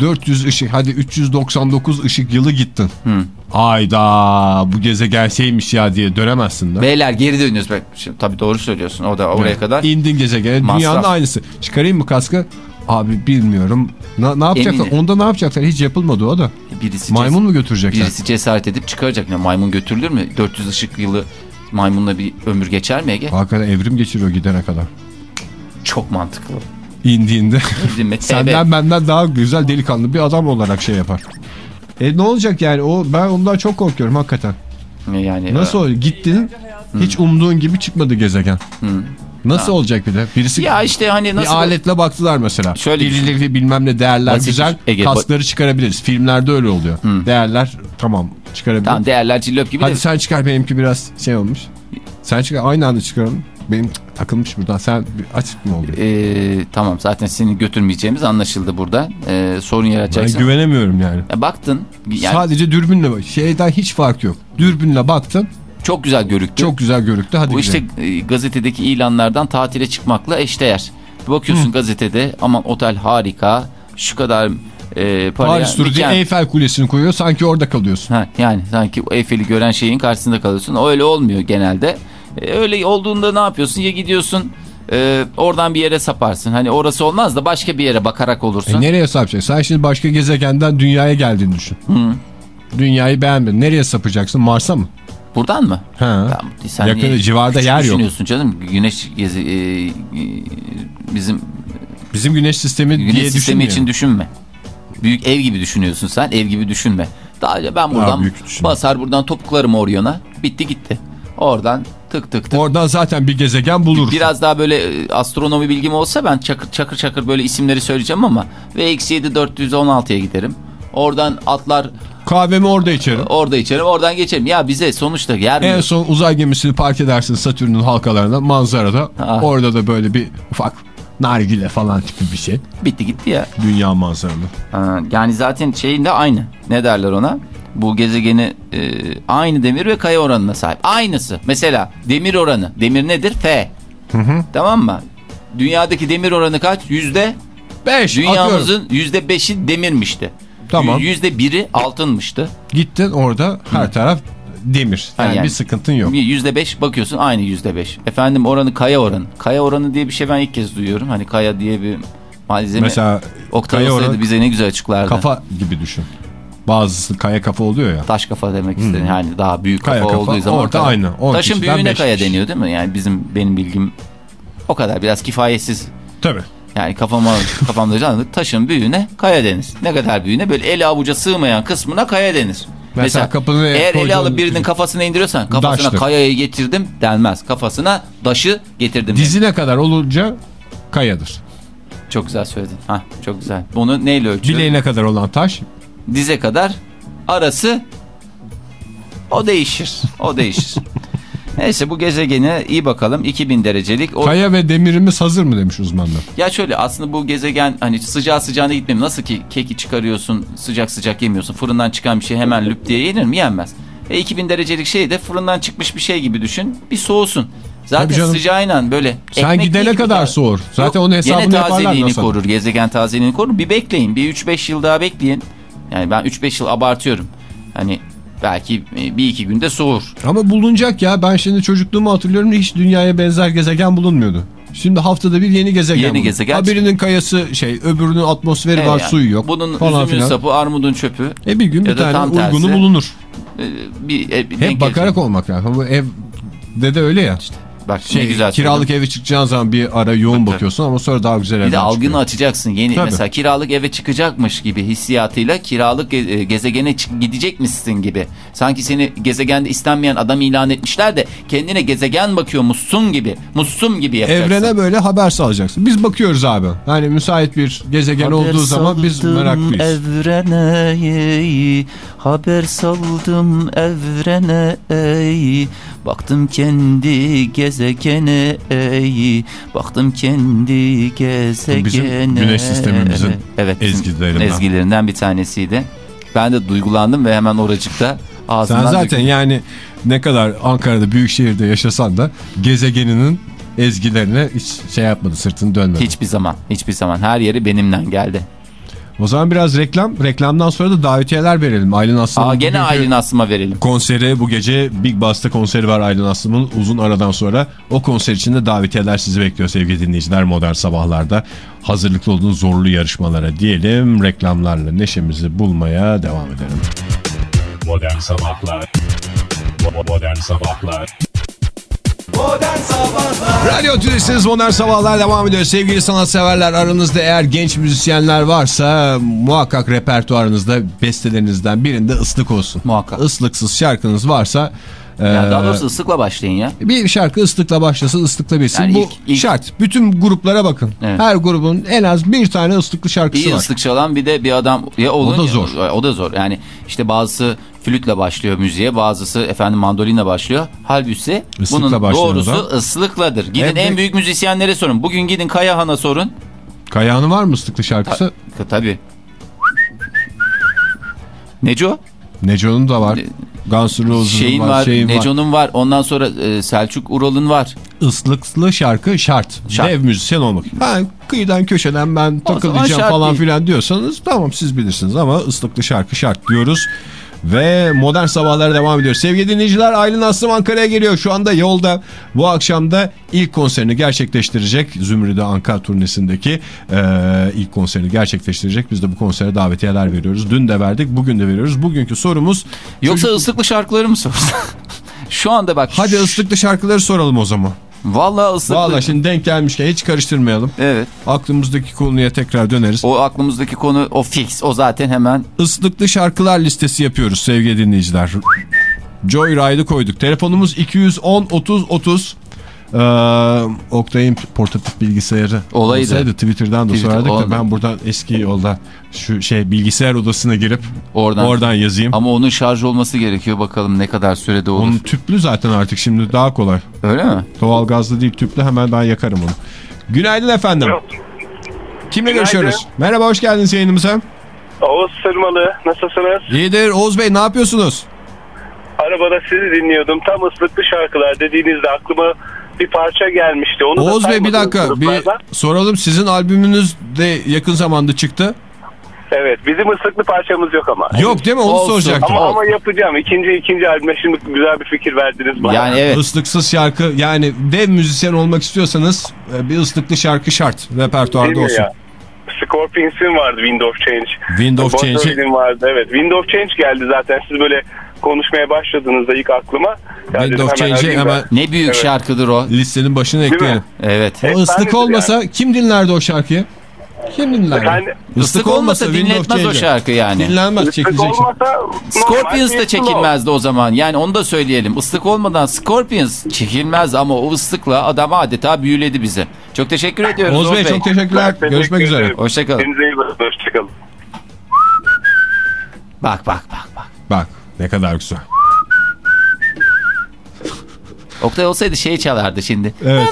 400 ışık hadi 399 ışık yılı gittin. Hı. Hayda bu gezegen şeymiş ya diye dönemezsin de. Beyler geri dönüyoruz. Bak, şimdi, tabii doğru söylüyorsun. O da oraya Evet. kadar. İndin gezegene Masraf. dünyanın aynısı. Çıkarayım mı kaskı? Abi bilmiyorum. Na, ne yapacaklar? Eminim. Onda ne yapacaklar? Hiç yapılmadı o da. Birisi Maymun mu götürecekler? Birisi cesaret edip çıkaracak. Ne, maymun götürülür mü? 400 ışık yılı maymunla bir ömür geçer mi Ege? Hakikaten evrim geçiriyor gidene kadar. Çok mantıklı. İndiğinde evet. senden benden daha güzel delikanlı bir adam olarak şey yapar. E ne olacak yani? O ben ondan çok korkuyorum hakikaten. Yani, Nasıl ol- gittin? Hiç umduğun gibi çıkmadı gezegen. Nasıl olacak bir de? Birisi Ya işte hani nasıl... bir aletle baktılar mesela. Şöyle düşün. Birileri bilmem ne değerler Basit güzel. Ege, kaskları çıkarabiliriz. Filmlerde öyle oluyor. Değerler tamam çıkarabiliriz. Tamam değerler cillop gibi Hadi de... sen çıkar benimki biraz şey olmuş. Sen çıkar aynı anda çıkaralım. Benim takılmış buradan. Sen açık mı oluyor? Ee, tamam zaten seni götürmeyeceğimiz anlaşıldı burada. Ee, sorun Ben yaratacaksın. güvenemiyorum yani. Ya baktın yani Sadece dürbünle. Şeyden hiç fark yok. Dürbünle baktın. Çok güzel görüktü. Çok güzel görüktü. Hadi Bu işte gidelim. e, gazetedeki ilanlardan tatile çıkmakla eşdeğer. Bakıyorsun gazetede aman otel harika şu kadar e, paraya... Paris turu diye Eyfel Kulesi'ni koyuyor. Sanki orada kalıyorsun. Ha, yani sanki Eyfel'i gören şeyin karşısında kalıyorsun. O öyle olmuyor genelde. E, öyle olduğunda ne yapıyorsun? Ya gidiyorsun e, oradan bir yere saparsın. Hani orası olmaz da başka bir yere bakarak olursun. E nereye sapacaksın? Sen şimdi başka gezegenden dünyaya geldiğini düşün. Dünyayı beğenmedin. Nereye sapacaksın? Mars'a mı? Buradan mı? Ha. Ya, sen niye civarda yer yok. düşünüyorsun canım. Güneş gezi, e, e, bizim Bizim güneş sistemi güneş diye sistemi için düşünme. Büyük ev gibi düşünüyorsun sen. Ev gibi düşünme. Daha önce ben buradan basar buradan topuklarım Orion'a. Bitti gitti. Oradan tık tık tık. Oradan zaten bir gezegen bulursun. Biraz daha böyle e, astronomi bilgim olsa ben çakır çakır çakır böyle isimleri söyleyeceğim ama VX7 416'ya giderim. Oradan atlar Kahvemi orada içerim. Orada içerim oradan geçerim. Ya bize sonuçta mi? En son uzay gemisini park edersin Satürn'ün halkalarına manzarada. Ha. Orada da böyle bir ufak nargile falan tipi bir şey. Bitti gitti ya. Dünya manzaralı. Ha, yani zaten şeyin de aynı. Ne derler ona? Bu gezegeni e, aynı demir ve kaya oranına sahip. Aynısı. Mesela demir oranı. Demir nedir? F. Tamam mı? Dünyadaki demir oranı kaç? Yüzde 5 atıyorum. Dünyamızın yüzde beşi demirmişti. Tamam. Yüzde biri altınmıştı. Gittin orada her taraf demir. Yani, yani- bir sıkıntın yok. Yüzde beş bakıyorsun aynı yüzde beş. Efendim oranı kaya oranı. Kaya oranı diye bir şey ben ilk kez duyuyorum. Hani kaya diye bir malzeme. Mesela Oktay kaya olsaydı oranı bize ne güzel açıklardı. kafa gibi düşün. Bazısı kaya kafa oluyor ya. Taş kafa demek istedim. Yani daha büyük Kaya kafa, kafa, olduğu zaman. orta kaya. aynı. Taşın büyüğüne kaya kişi. deniyor değil mi? Yani bizim benim bilgim o kadar biraz kifayetsiz. Tabii. Yani kafama kafamda canlandı. Taşın büyüğüne kaya denir. Ne kadar büyüğüne böyle el avuca sığmayan kısmına kaya denir. Mesela kapını eğer koyduğun- alıp birinin kafasına indiriyorsan kafasına Daştır. kayayı getirdim denmez. Kafasına daşı getirdim. Dizine kadar olunca kayadır. Çok güzel söyledin. Hah, çok güzel. Bunu neyle ölçüyor? Bileğine kadar olan taş Dize kadar arası o değişir. O değişir. Neyse bu gezegene iyi bakalım. 2000 derecelik. O, Kaya ve demirimiz hazır mı demiş uzmanlar. ya şöyle aslında bu gezegen hani sıcağı sıcağına gitmeyeyim. Nasıl ki keki çıkarıyorsun sıcak sıcak yemiyorsun. Fırından çıkan bir şey hemen lüp diye yenir mi? Yenmez. E 2000 derecelik şey de fırından çıkmış bir şey gibi düşün. Bir soğusun. Zaten sıcağıyla böyle Sen gidene kadar ya. soğur. Zaten Yok, onun hesabını gene yaparlar tazeliğini NASA. korur. Gezegen tazeliğini korur. Bir bekleyin. Bir 3-5 yıl daha bekleyin. Yani ben 3-5 yıl abartıyorum. Hani belki e, bir iki günde soğur. Ama bulunacak ya. Ben şimdi çocukluğumu hatırlıyorum. Hiç dünyaya benzer gezegen bulunmuyordu. Şimdi haftada bir yeni gezegen. Yeni bulunuyor. gezegen. Ha birinin kayası şey, öbürünün atmosferi Evet var, yani. suyu yok. Bunun falan üzümün filan. sapı, armudun çöpü. E bir gün bir tane uygunu tersi. bulunur. e, bir, e, bir Hep bakarak gelecek. olmak lazım. Bu ev de öyle ya. Bak Şey, ne güzel kiralık eve çıkacağın zaman bir ara yoğun Tabii. bakıyorsun ama sonra daha güzel Bir de algını çıkıyor. açacaksın. Yeni Tabii. mesela kiralık eve çıkacakmış gibi hissiyatıyla kiralık e, gezegene çık- gidecekmişsin gibi. Sanki seni gezegende istenmeyen adam ilan etmişler de kendine gezegen bakıyormuşsun gibi. Mussum gibi yapacaksın. Evrene böyle haber salacaksın. Biz bakıyoruz abi. Yani müsait bir gezegen olduğu zaman biz meraklıyız. evrene ey, haber saldım evrene ey, baktım kendi gezegene ey, baktım kendi gezegene. Bizim güneş sistemimizin evet, ezgilerinden. ezgilerinden bir tanesiydi. Ben de duygulandım ve hemen oracıkta ağzımdan Sen zaten döküldü. yani ne kadar Ankara'da büyük şehirde yaşasan da gezegeninin ezgilerine hiç şey yapmadı sırtını dönmedi. Hiçbir zaman, hiçbir zaman. Her yeri benimden geldi. O zaman biraz reklam. Reklamdan sonra da davetiyeler verelim. Aylin Aslı'nın Aa, gene Aylin Aslım'a verelim. konseri bu gece Big Boss'ta konseri var Aylin Aslı'nın uzun aradan sonra. O konser için de davetiyeler sizi bekliyor sevgili dinleyiciler modern sabahlarda. Hazırlıklı olduğunuz zorlu yarışmalara diyelim. Reklamlarla neşemizi bulmaya devam edelim. Modern Sabahlar Modern Sabahlar Modern Sabahlar Radyo Tülesi'niz Modern Sabahlar devam ediyor. Sevgili sanatseverler aranızda eğer genç müzisyenler varsa muhakkak repertuarınızda bestelerinizden birinde ıslık olsun. Muhakkak. Islıksız şarkınız varsa Ya e, daha doğrusu ıslıkla başlayın ya. bir şarkı ıslıkla başlasın ıslıkla bitsin. Yani Bu ilk- ilk- şart. Bütün gruplara bakın. Evet. Her grubun en az bir tane ıslıklı şarkısı İyi var. ıslık çalan bir de bir adam ya olun, O da zor. ya- o da zor. Yani işte bazısı flütle başlıyor müziğe, bazısı efendim mandolinle başlıyor. Halbuki bunun doğrusu adam. ıslıkladır. Gidin de- en büyük müzisyenlere sorun. Bugün gidin Kayahan'a sorun. Kayağını var mı ıslıklı şarkısı? Ta- Tabii. Neco? Neco'nun da var. Guns N' Roses'un Şeyin var. var, şeyin var. Neco'nun var. Ondan sonra e, Selçuk Ural'ın var. Islıklı şarkı şart. Şart. Dev müzisyen olmak. Ha, kıyıdan köşeden ben takılacağım falan değil. filan diyorsanız tamam siz bilirsiniz ama ıslıklı şarkı şart diyoruz. Ve modern sabahlara devam ediyor. Sevgili dinleyiciler Aylin Aslım Ankara'ya geliyor. Şu anda yolda bu akşam da ilk konserini gerçekleştirecek. Zümrüt'e Ankara turnesindeki e, ilk konserini gerçekleştirecek. Biz de bu konsere davetiyeler veriyoruz. Dün de verdik bugün de veriyoruz. Bugünkü sorumuz Yoksa çocuk- ıslıklı şarkıları mı sorsun? Şu anda bak. Hadi ıslıklı şarkıları soralım o zaman. Vallahi ıslıklı. Valla şimdi denk gelmişken hiç karıştırmayalım. Evet. Aklımızdaki konuya tekrar döneriz. O aklımızdaki konu o fix. O zaten hemen Islıklı şarkılar listesi yapıyoruz sevgili dinleyiciler. Joyride'ı koyduk. Telefonumuz 210 30 30. Ee, Oktay'ın portatif bilgisayarı Olaydı. olsaydı Twitter'dan da Twitter, sorardık da ben buradan eski yolda şu şey bilgisayar odasına girip Oradan. oradan, yazayım. Ama onun şarj olması gerekiyor. Bakalım ne kadar sürede olur. Onun tüplü zaten artık şimdi daha kolay. Öyle mi? Doğal gazlı değil tüplü hemen ben yakarım onu. Günaydın efendim. Kimle görüşüyoruz? Merhaba hoş geldiniz yayınımıza. Oğuz Sırmalı nasılsınız? İyidir Oğuz Bey ne yapıyorsunuz? Arabada sizi dinliyordum. Tam ıslıklı şarkılar dediğinizde aklıma bir parça gelmişti. Onu da Oğuz Bey bir dakika bir soralım sizin albümünüz de yakın zamanda çıktı. Evet bizim ıslıklı parçamız yok ama. Yok değil mi onu Olsun. soracaktım. Ama, ama yapacağım. İkinci ikinci albüme şimdi güzel bir fikir verdiniz bana. Yani evet. Islıksız şarkı yani dev müzisyen olmak istiyorsanız e, bir ıslıklı şarkı şart repertuarda olsun. ya? Scorpions'in vardı Wind of Change. Wind of Jovi'nin vardı evet. Wind of Change geldi zaten. Siz böyle konuşmaya başladığınızda ilk aklıma. Ya Wind dedim, of Change'i arayayım hemen ben. Ne büyük Evet. şarkıdır o. listenin başına ekleyelim. Evet. O ıslık olmasa kim dinlerdi o şarkıyı? Kim dinlerdi? Efendim? Islık olmasa dinletmez o şarkı yani. Dinlenmez çekilecek. olmasa Scorpions da çekilmezdi o zaman. Yani onu da söyleyelim. Islık olmadan Scorpions çekilmez ama o ıslıkla adam adeta büyüledi bizi. Çok teşekkür ediyoruz Oğuz Bey çok teşekkürler. Ben teşekkür Görüşmek üzere. ederim. Hoşçakalın. İyi bakın. Hoşçakalın. Bak bak bak bak. Bak ne kadar güzel. Oktay olsaydı şey çalardı şimdi. Evet.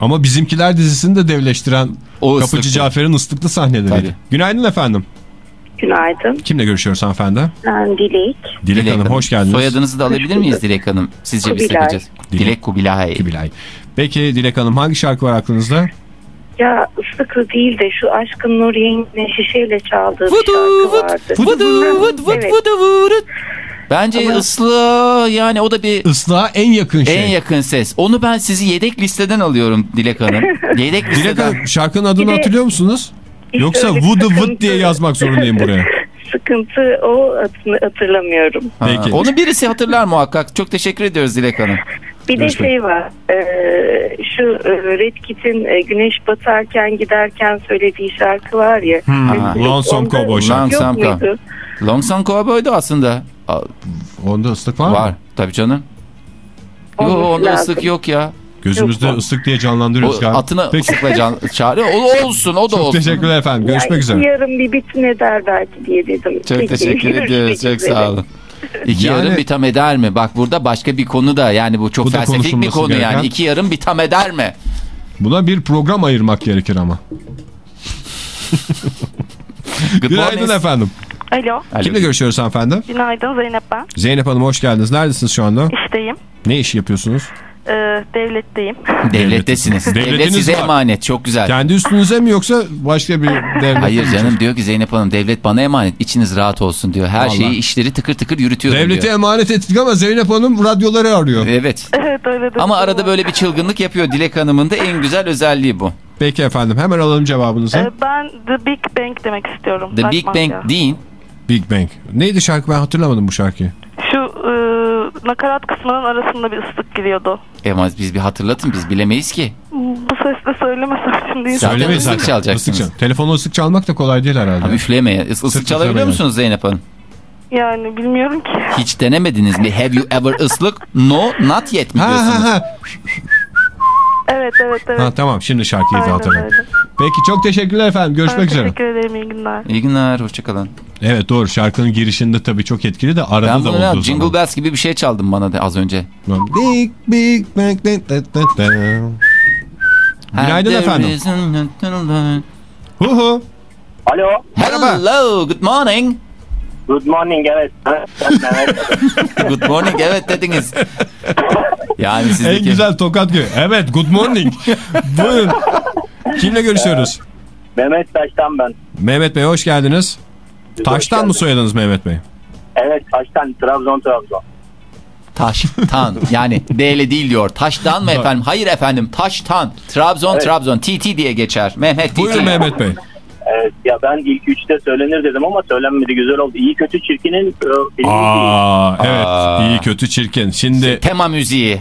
Ama bizimkiler dizisini de devleştiren O Kapıcı ıslıklı. Cafer'in ıslıklı sahneleriydi. Tabii. Günaydın efendim. Günaydın. Kimle görüşüyoruz hanımefendi? Ben Dilek. Dilek, Hanım hoş geldiniz. Soyadınızı da alabilir miyiz Dilek Hanım? Sizce biz Kubilay. takacağız. Dilek. Dilek Kubilay. Kubilay. Peki Dilek Hanım hangi şarkı var aklınızda? Ya ıslıklı değil de şu Aşkın Nur Yengi'nin şişeyle çaldığı bir Vudu, şarkı vardı. vudu, vut, vut, Evet. vudu, vurut. Bence ıslı yani o da bir Islığa en yakın şey. en yakın ses. Onu ben sizi yedek listeden alıyorum Dilek Hanım. Yedek Dilek listeden. Hanım şarkının adını de- hatırlıyor musunuz? İşte Yoksa Vudu Vıt diye yazmak zorundayım buraya. Sıkıntı o adını hatırlamıyorum. Ha, Peki. Onu birisi hatırlar muhakkak. Çok teşekkür ediyoruz Dilek Hanım. Bir de Görüşmek- şey var. e, şu e, Red Kit'in e, güneş batarken giderken söylediği şarkı var ya. Ha. Lonesome Cowboy şarkı. Yok Lonesome muydu? Longsong Cowboy'du aslında. Onda ıslık var, Var mı? tabii canım. Yok onda lazım. ıslık yok ya. Gözümüzde Yok ıslık diye canlandırıyoruz O galiba. atını Peki. ıslıkla can çağırıyor. O olsun o da Çok olsun. teşekkürler efendim. Görüşmek Yani üzere. Yarın bir bütün eder belki diye dedim. Çok Peki, teşekkür ediyoruz. Çok sağ olun. İki Yani- yarım bir tam eder mi? Bak burada başka bir konu da yani bu çok Bu felsefik bir konu gereken. yani. İki yarım bir tam eder mi? Buna bir program ayırmak gerekir ama. Günaydın efendim. Alo, Alo. Kimle görüşüyoruz hanımefendi? günaydın Zeynep ben. Zeynep Hanım hoş geldiniz. Neredesiniz şu anda? İşteyim, Ne iş yapıyorsunuz? Ee, devletteyim. Devlettesiniz. Devlet size var. emanet. Çok güzel. Kendi üstünüze mi yoksa başka bir devlet Hayır mi? canım diyor ki Zeynep Hanım devlet bana emanet. İçiniz rahat olsun diyor. Her Vallahi. şeyi işleri tıkır tıkır yürütüyorum Devlete diyor. emanet ettik ama Zeynep Hanım radyoları arıyor. Evet. Evet öyle de. Ama arada böyle bir çılgınlık yapıyor Dilek Hanım'ın da en güzel özelliği bu. Peki efendim hemen alalım cevabınızı. Ee, ben The Big Bang demek istiyorum. The Big Mafia. Bang değil. Big Bang. Neydi şarkı ben hatırlamadım bu şarkıyı. Şu e, nakarat kısmının arasında bir ıslık giriyordu. Ama biz bir hatırlatın biz bilemeyiz ki. Bu sesle söylemesem şimdi. Zaten Söylemeyiz ıslık çalacaksınız. Islık çal. Telefonu ıslık çalmak da kolay değil herhalde. Abi üflemeye. Is- Islık Sırt çalabiliyor üflemeye. musunuz Zeynep Hanım? Yani bilmiyorum ki. Hiç denemediniz mi? Have you ever ıslık? No, not yet mi ha diyorsunuz? ha ha. Evet evet evet. Ha tamam şimdi şarkıyı da hatırladım. Peki çok teşekkürler efendim. Ben Görüşmek üzere. teşekkür ederim iyi günler. İyi günler, hoşçakalın. Evet doğru şarkının girişinde tabii çok etkili de arada Ben da olduğu Jingle zaman. Bells gibi bir şey çaldım bana da az önce. Big Big da, da, da. Günaydın efendim. Hu hu. Alo. Merhaba. Hello, good morning. Good morning evet. Good morning, evet dediniz. Yani En sizdeki... güzel tokat gibi. Evet good morning. Buyurun. Kimle görüşüyoruz? Mehmet Taş'tan ben. Mehmet Bey hoş geldiniz. Taştan mı geldiniz. soyadınız Mehmet Bey? Evet Taş'tan Trabzon Trabzon. Taştan yani D ile değil diyor. Taştan mı efendim? Hayır efendim taştan. Trabzon Evet. Trabzon TT diye geçer. Mehmet TT. Buyurun Mehmet Bey. Evet ya ben ilk üçte söylenir dedim ama söylenmedi güzel oldu. İyi kötü çirkinin e, filmi. Aa evet Aa. iyi kötü çirkin. Şimdi Tema müziği.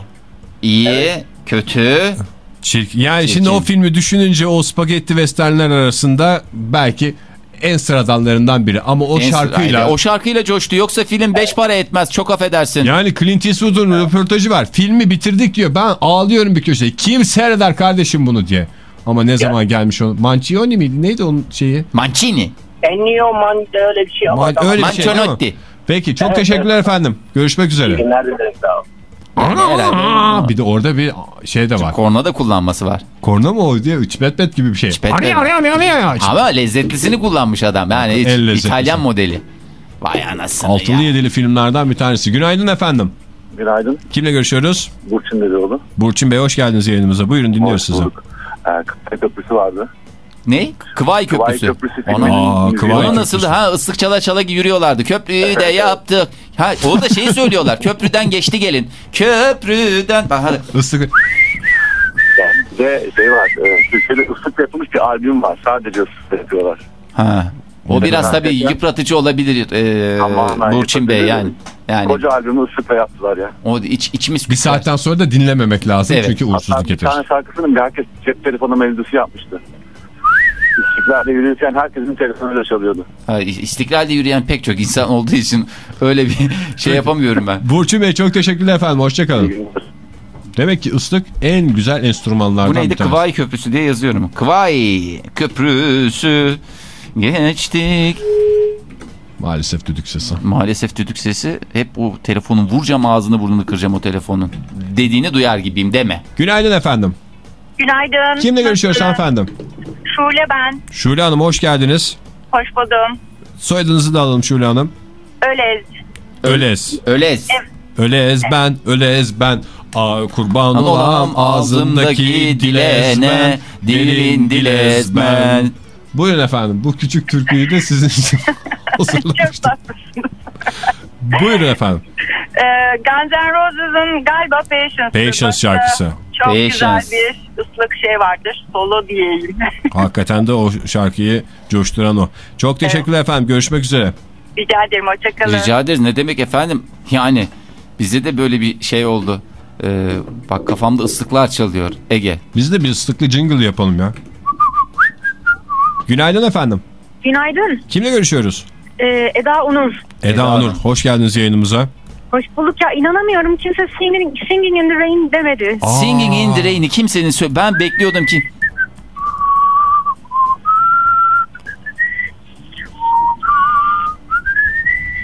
İyi, kötü. çirkin. Yani Çirkin. şimdi o filmi düşününce o spagetti westernler arasında belki en sıradanlarından biri ama o En- şarkıyla O şarkıyla coştu. Yoksa film beş para etmez. Çok affedersin. yani Clint Eastwood'un röportajı var. Filmi bitirdik diyor. Ben ağlıyorum bir köşeye. Kim seyreder kardeşim bunu diye. Ama ne zaman gelmiş o? Mancioni miydi? Neydi onun şeyi? Mancini. Ennio Man öyle bir şey Man- öyle bir şey? Mancionetti. Peki çok teşekkürler efendim. Görüşmek üzere. Günler dilerim sağ olun. Yani herhalde. Aa, bir de orada bir şey de var. Korna da kullanması var. Korna mı o diye? Üç bet bet gibi bir şey. bet bet. Ama lezzetlisini kullanmış adam. Yani lezzetlisi. İtalyan modeli. Vay anasını Altılı ya. yedili filmlerden bir tanesi. Günaydın efendim. Günaydın. Kimle görüşüyoruz? Burçin Dedeoğlu. Burçin Bey hoş geldiniz yayınımıza. Buyurun dinliyoruz Hoş sizi. bulduk. Ee, Kıbrıs Köprüsü vardı. Ne? Kıvay Kıvay Köprüsü. Köprüsü Kıvay var. Onu nasıl ha ıslık çala çala yürüyorlardı. Köprüyü de yaptık. Ha o da şeyi söylüyorlar. Köprüden geçti gelin. Köprüden. Bak hadi. Islık. Ve şey var. E, Türkiye'de ıslık yapılmış bir albüm var. Sadece ıslık yapıyorlar. Ha. O biraz tabii yıpratıcı olabilir e, Burçin Bey yani. Yani Koca albümü ıslıkla yaptılar ya. o iç, içimiz Bir saatten sonra da dinlememek lazım Evet. çünkü Hatta uğursuzluk bir getirir. tane şarkısının bir herkes cep telefonu mevzusu yapmıştı. İstiklal'de yürürken herkesin telefonuyla çalıyordu. Ha, İstiklal'de yürüyen pek çok insan olduğu için öyle bir şey yapamıyorum ben. Burçin Bey çok teşekkürler efendim. Hoşçakalın. Demek ki ıslık en güzel enstrümanlardan Bu neydi? bir. Kıvay Köprüsü diye yazıyorum. Kıvay Köprüsü geçtik. Maalesef düdük sesi. Maalesef düdük sesi hep o telefonun vuracağım ağzını burnunu kıracağım o telefonun. Dediğini duyar gibiyim deme. Günaydın efendim. Günaydın. Kimle görüşüyoruz hanımefendim? Şule ben. Şule Hanım hoş geldiniz. Hoş buldum. Soyadınızı da alalım Şule Hanım. Öyle. Ölez. Ölez. Ölez ben, ölez ben. Aa, kurban Olam ağzımdaki dilezme, dilin dilezmen. Buyurun efendim bu küçük türküyü de sizin için hazırlamıştım. Buyurun efendim. Ee, Guns N' Roses'ın galiba Patience. Patience şarkısı. Çok güzel Patience. bir ıslık şey vardır. Solo diyeyim. Hakikaten de o şarkıyı coşturan o. Çok teşekkürler efendim. Görüşmek üzere. Rica ederim. Hoşçakalın. Rica ederiz. Ne demek efendim? Yani bize de böyle bir şey oldu. Ee, bak kafamda ıslıklar çalıyor. Ege. Biz de bir ıslıklı jingle yapalım ya. Günaydın efendim. Günaydın. Kimle görüşüyoruz? Ee, Eda Onur. Eda Onur. Hoş geldiniz yayınımıza. Hoş bulduk ya. inanamıyorum kimse singing, singing in the rain demedi. Singing in the Rain'i kimsenin Ben bekliyordum ki.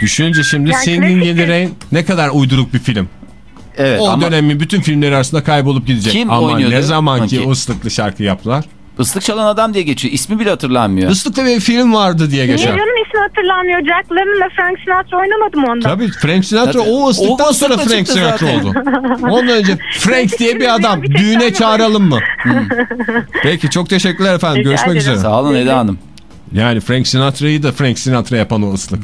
Düşününce şimdi Yani Singing in the Rain ne kadar uyduruk bir film. Evet O ama dönemin bütün filmleri arasında kaybolup gidecek. Kim Ama oynuyordu? ne zaman ki o ıslıklı şarkı yaptılar. Islık çalan adam diye geçiyor. İsmi bile hatırlanmıyor. Islıklı bir film vardı diye geçer. Niye ismi hatırlanmıyor? Jack Lemmon Frank Sinatra oynamadı mı onda? Tabii Frank Sinatra o ıslıktan O sonra Frank Sinatra zaten. oldu. Ondan önce Frank diye bir adam. Bir Düğüne çağıralım mı? Peki çok teşekkürler efendim. Rica Görüşmek ederim. üzere. Sağ olun Eda Hanım. Yani Frank Sinatra'yı da Frank Sinatra yapan o ıslık.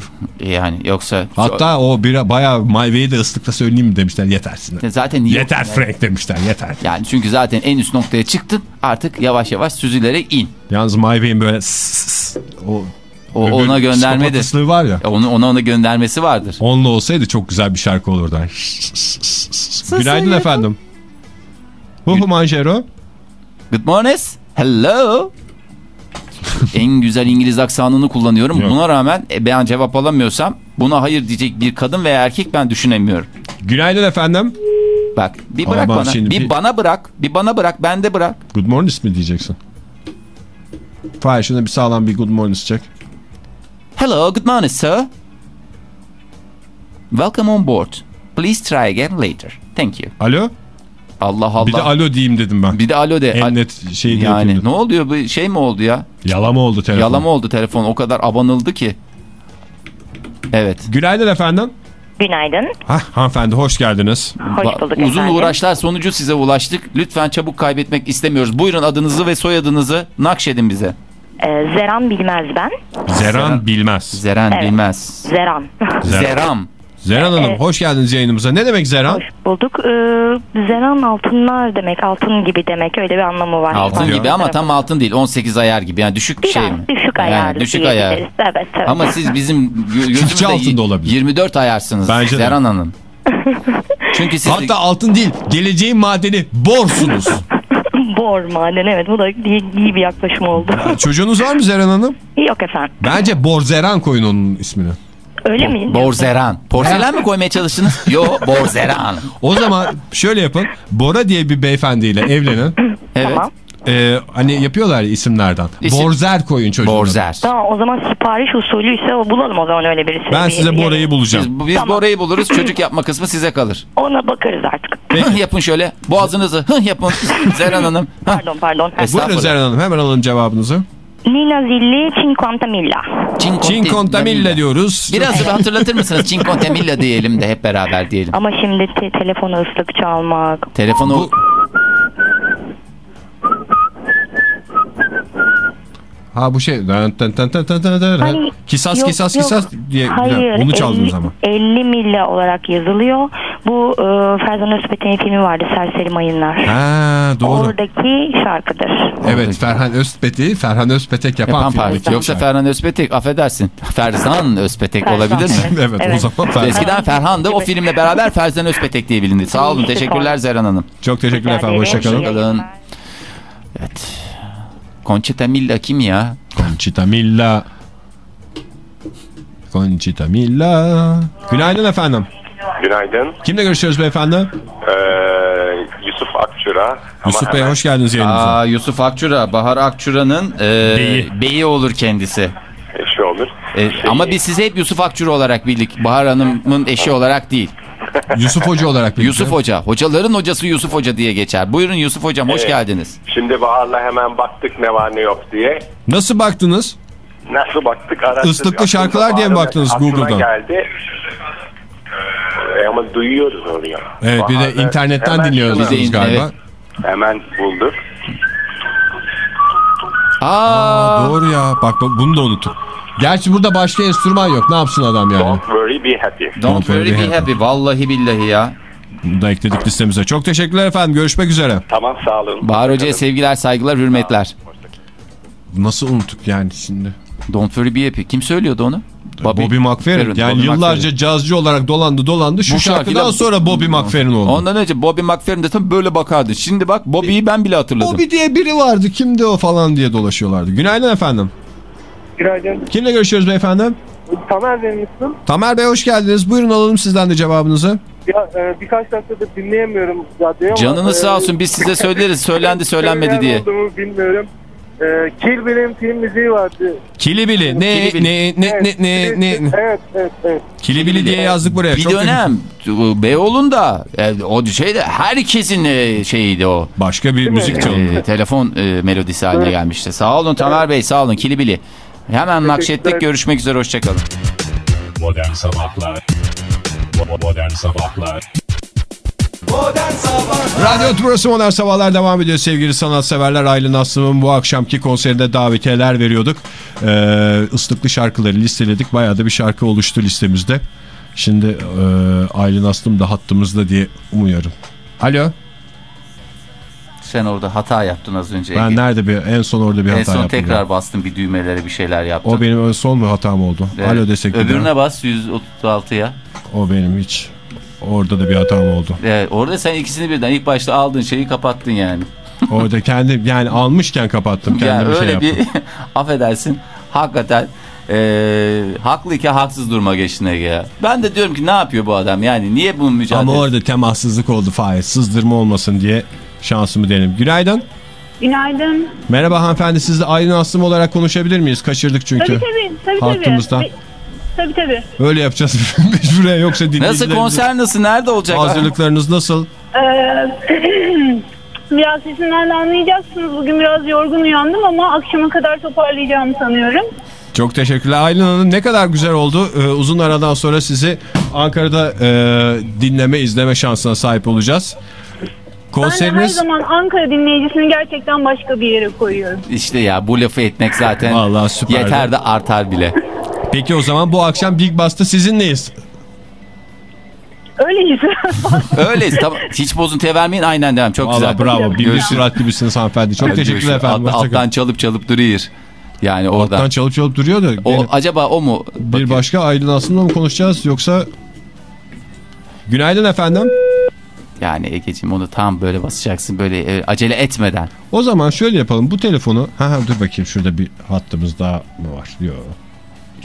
Yani yoksa Hatta o bir bayağı My Way'i de ıslıkla söyleyeyim mi demişler. Yetersin. zaten niye- Yeter Frank demişler yeter. Yani çünkü zaten en üst noktaya çıktın. Artık yavaş yavaş süzülerek in. Yalnız My Way'in böyle s- s- o, O öbür ona göndermedi. var ya. Onu ona ona göndermesi vardır. Onunla olsaydı çok güzel bir şarkı olurdu. Günaydın efendim. Huhu Manjero. Good morning. Hello. En güzel İngiliz aksanını kullanıyorum. Yok. Buna rağmen e, ben cevap alamıyorsam buna hayır diyecek bir kadın veya erkek ben düşünemiyorum. Günaydın efendim. Bak bir Ama bırak ben bana. Bir, bir- bana bırak. Bir bana bırak. Ben de bırak. Good morning mi diyeceksin? Fahir şuna bir sağlam bir good morning çek. Hello, good morning sir. Welcome on board. Please try again later. Thank you. Alo? Allah Allah. Bir de alo diyeyim dedim ben. Bir de alo de. En net şey de yani yapayım ne oluyor bu şey mi oldu ya? Yalama oldu telefon. Yalama oldu telefon. O kadar abanıldı ki. Evet. Günaydın efendim. Günaydın. Hah, hanımefendi hoş geldiniz. Hoş bulduk Uzun efendim. uğraşlar sonucu size ulaştık. Lütfen çabuk kaybetmek istemiyoruz. Buyurun adınızı ve soyadınızı nakşedin bize. Ee, Zeran Bilmez ben. Zeran Bilmez. Zeren Evet. bilmez. Zeran. Zeran. Zeram. Zeran Hanım Evet. hoş geldiniz yayınımıza. Ne demek Zeran? Hoş bulduk. Ee, Zeran altınlar demek, altın gibi demek öyle bir anlamı var. Altın gibi ama tam altın değil. 18 ayar gibi. Yani düşük bir Biraz şey mi? düşük Yani ayarlı düşük ayar. Evet, evet. Ama siz bizim gözümüzde altın da olabilir. 24 ayarsınız Bence de. Zeren Hanım. Çünkü siz Hatta altın değil geleceğin madeni borsunuz. Bor maden evet bu da iyi, iyi bir yaklaşım oldu. Çocuğunuz var mı Zeren Hanım? Yok efendim. Bence Borzeran koyun onun ismini. Öyle mi? Borzeran. Porselen mi koymaya çalıştınız? Yo borzeran. O zaman şöyle yapın. Bora diye bir beyefendiyle evlenin. Evet. Tamam. Ee, hani yapıyorlar ya isimlerden. İsim- Borzer koyun çocuğuna. Borzer. Tamam o zaman sipariş usulüyse o bulalım o zaman öyle birisi. Ben Bir- size bir- Bora'yı bulacağım. Biz, biz Tamam. Bora'yı buluruz. Çocuk yapma kısmı size kalır. Ona bakarız artık. Hıh yapın şöyle. Boğazınızı hıh yapın. Zeren Hanım. Hıh. Pardon pardon. Buyurun. Zeren Hanım hemen alalım cevabınızı. Nina Zilli Cinquantamilla. Cincontamilla diyoruz. Biraz da hatırlatır mısınız? Cincontamilla diyelim de hep beraber diyelim. Ama şimdi te- telefonu ıslık çalmak. Telefonu Ha bu şey. Hani- Kisas Yok, kisas yok. kisas diye Hayır. onu çaldınız 50 ama. 50 milla olarak yazılıyor. Bu e, Ferzan Özpetek'in filmi vardı Serseri Mayınlar. Ha doğru. Oradaki şarkıdır. Evet Ferhan Özpetek'i Ferhan Özpetek yapan, yapan parti. Yoksa. Ferhan Özpetek affedersin. Ferzan Özpetek Ferzan, olabilir mi? evet. Evet, o zaman Ferhan. Eskiden Ferhan'dı. O filmle beraber Ferzan Özpetek diye bilindi. Sağ olun. Teşekkürler. Zeren Hanım. Çok teşekkürler efendim. Hoşçakalın. Evet. Conchita Milla kim ya? Conchita Milla. Conchita Milla. Günaydın efendim. Günaydın. Kimle görüşüyoruz beyefendi? Ee, Yusuf Akçura. Yusuf Ama Bey hemen hoş geldiniz yayınımıza. Aa, Yusuf Akçura, Bahar Akçura'nın e, Beyi. beyi. olur kendisi. eşi olur. E, Şey- ama biz sizi hep Yusuf Akçura olarak bildik. Bahar Hanım'ın eşi olarak değil. Yusuf Hoca olarak birlikte. Yusuf Hoca. Hocaların hocası Yusuf Hoca diye geçer. Buyurun Yusuf Hocam hoş Evet. geldiniz. Şimdi Bahar'la hemen baktık ne var ne yok diye. Nasıl baktınız? Nasıl baktık araştırdık. Islıklı şarkılar diye mi baktınız Google'dan? geldi. Ee, ama duyuyoruz onu ya. Evet bir de Bahar'da internetten hemen Biz de- galiba. evet. Hemen bulduk. Aa, Doğru ya. Bak bak, bunu da unuttum. Gerçi burada başka enstrüman yok. Ne yapsın adam yani? Don't worry be happy. Don't worry be happy. Vallahi billahi ya. Bunu da ekledik listemize. Çok teşekkürler efendim. Görüşmek üzere. Tamam sağ olun. Bahar Hoca'ya sevgiler, saygılar, hürmetler. Nasıl unuttuk yani şimdi? Don't worry be happy. Kim söylüyordu onu? Bobby, McFerrin. Yani Bobby yıllarca McFerrin. cazcı olarak dolandı dolandı. Şu Bu şarkıdan şarkıyla- sonra Bobby McFerrin oldu. Ondan önce Bobby McFerrin de tam böyle bakardı. Şimdi bak Bobby'yi ben bile hatırladım. Bobby diye biri vardı. Kimdi o falan diye dolaşıyorlardı. Günaydın efendim. Günaydın. Kimle görüşüyoruz beyefendi? Tamer ismim. Tamer Bey hoş geldiniz. Buyurun alalım sizden de cevabınızı. Ya e, birkaç dakikadır dinleyemiyorum radyoyu ama... Canınız e, sağ olsun biz size söyleriz. Söylendi söylenmedi diye. olduğumu bilmiyorum. E, Kill Bill'in film müziği vardı. Kilibili. Ne Kilibili. ne ne ne ne ne. Evet, evet, evet. Kilibili diye yazdık buraya. Bir Çok dönem Beyoğlu'nda e, o şeyde herkesin e, şeyiydi o. Başka bir müzik çalındı. E, telefon e, melodisi haline gelmişti. Sağ olun Tamer Bey sağ olun Kilibili. Hemen nakşettik görüşmek üzere hoşçakalın. Modern Sabahlar Modern Sabahlar Radyo Tümrüt'ü Modern Sabahlar devam ediyor sevgili sanatseverler. Aylin Aslım'ın bu akşamki konserinde davetiyeler veriyorduk. Ee, ıslıklı şarkıları listeledik. Bayağı da bir şarkı oluştu listemizde. Şimdi e, Aylin Aslım da hattımızda diye umuyorum. Alo. Sen orada hata yaptın az önce. Ben Ege. nerede bir en son orada bir en hata son yaptım. tekrar ya. bastın bir düğmelere bir şeyler yaptın. O benim son mu hatam oldu? Evet. Alo desek Öbürüne daha. bas 136'ya. O benim hiç. Orada da bir hatam oldu. Evet, orada sen ikisini birden ilk başta aldın şeyi kapattın yani. Orada kendim yani almışken kapattım. yani Kendim bir şey öyle yaptım. bir affedersin hakikaten e, haklıyken haksız duruma geçtin Ege ya. Ben de diyorum ki ne yapıyor bu adam yani niye bunun mücadelesi? Ama orada temassızlık oldu Fahir. Sızdırma olmasın diye şansımı denedim. Günaydın. Günaydın. Merhaba hanımefendi sizle Aylin Aslım olarak konuşabilir miyiz? Kaçırdık çünkü. Tabii tabii. tabii, tabii. Hattımızdan. Be- Tabii tabii. Öyle yapacağız mecburen yoksa dinleyicilerimiz... Nasıl konser nasıl nerede olacak? Hazırlıklarınız nasıl? Ee, biraz sesimden de anlayacaksınız. Bugün biraz yorgun uyandım ama akşama kadar toparlayacağımı sanıyorum. Çok teşekkürler. Aylin Hanım ne kadar güzel oldu. Ee, uzun aradan sonra sizi Ankara'da e, dinleme, izleme şansına sahip olacağız. Ben de her zaman Ankara dinleyicisini gerçekten başka bir yere koyuyorum. İşte ya bu lafı etmek zaten Vallahi süperdi. yeter de artar bile. Peki o zaman bu akşam Big Boss'ta sizinleyiz. Öyleyiz. Öyleyiz tamam. Hiç bozuntuya vermeyin aynen devam. Çok Vallahi güzel. bravo. Bir bir surat gibisiniz hanımefendi. Çok Hadi teşekkürler görüşürüz. efendim. Alt- alttan çalıp çalıp duruyor. Yani oradan. Alttan çalıp çalıp duruyor da. O, benim- acaba o mu? Bir başka Aylin Aslı'nla mı konuşacağız yoksa... Günaydın efendim. Yani Ege'ciğim onu tam böyle basacaksın böyle e, acele etmeden. O zaman şöyle yapalım. Bu telefonu... Ha, ha, dur bakayım şurada bir hattımız daha mı var? Yok.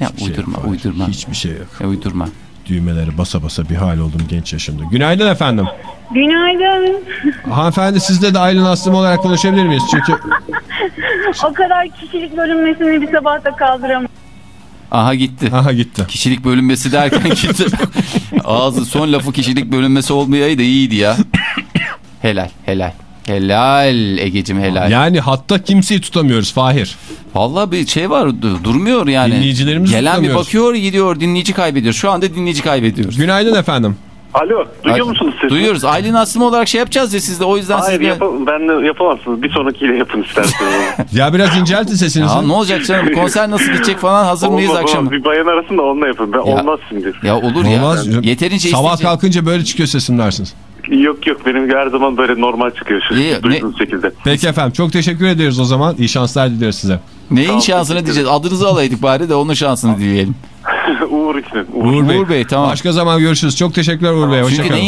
Ya Hiçbir şey uydurma hayır. uydurma. Hiçbir şey yok. Ya, uydurma. Düğmeleri basa basa bir hal oldum genç yaşımda. Günaydın efendim. Günaydın. Hanımefendi sizle de Aylin Aslım olarak konuşabilir miyiz? Çünkü o kadar kişilik bölünmesini bir sabahta kaldıramam. Aha gitti. Aha gitti. Kişilik bölünmesi derken gitti. Ağzı son lafı kişilik bölünmesi olmayaydı iyiydi ya. helal helal. Helal Ege'cim helal. yani hatta kimseyi tutamıyoruz Fahir. Vallahi bir şey var du- durmuyor yani. Dinleyicilerimizi Gelen bir bakıyor gidiyor dinleyici kaybediyor. Şu anda dinleyici kaybediyoruz. Günaydın efendim. Alo duyuyor musunuz siz? Duyuyoruz. Aylin Aslım olarak şey yapacağız ya sizde o yüzden Hayır siz de... yapa- ben de yapamazsınız. Bir sonrakiyle yapın isterseniz. Ya biraz inceltin sesinizi. Ya ne olacak canım konser nasıl gidecek falan hazır mıyız Olmaz, akşam? olmaz. Bir bayan arasın da onunla yapın. Ben, olmaz şimdi. Ya olur Olmaz. ya. Yeterince Sabah isteyecek. kalkınca böyle çıkıyor sesim dersiniz. Yok yok benim her zaman böyle normal çıkıyor şu İyi, duyduğunuz şekilde. Peki efendim çok teşekkür ederiz o zaman. İyi şanslar dileriz size. Neyin şansını diyeceğiz? Adınızı alaydık bari de onun şansını dileyelim. Uğur ismi. Uğur Bey. Uğur Bey tamam. Başka zaman görüşürüz. Çok teşekkürler Uğur Bey. Çünkü Hoşçakalın.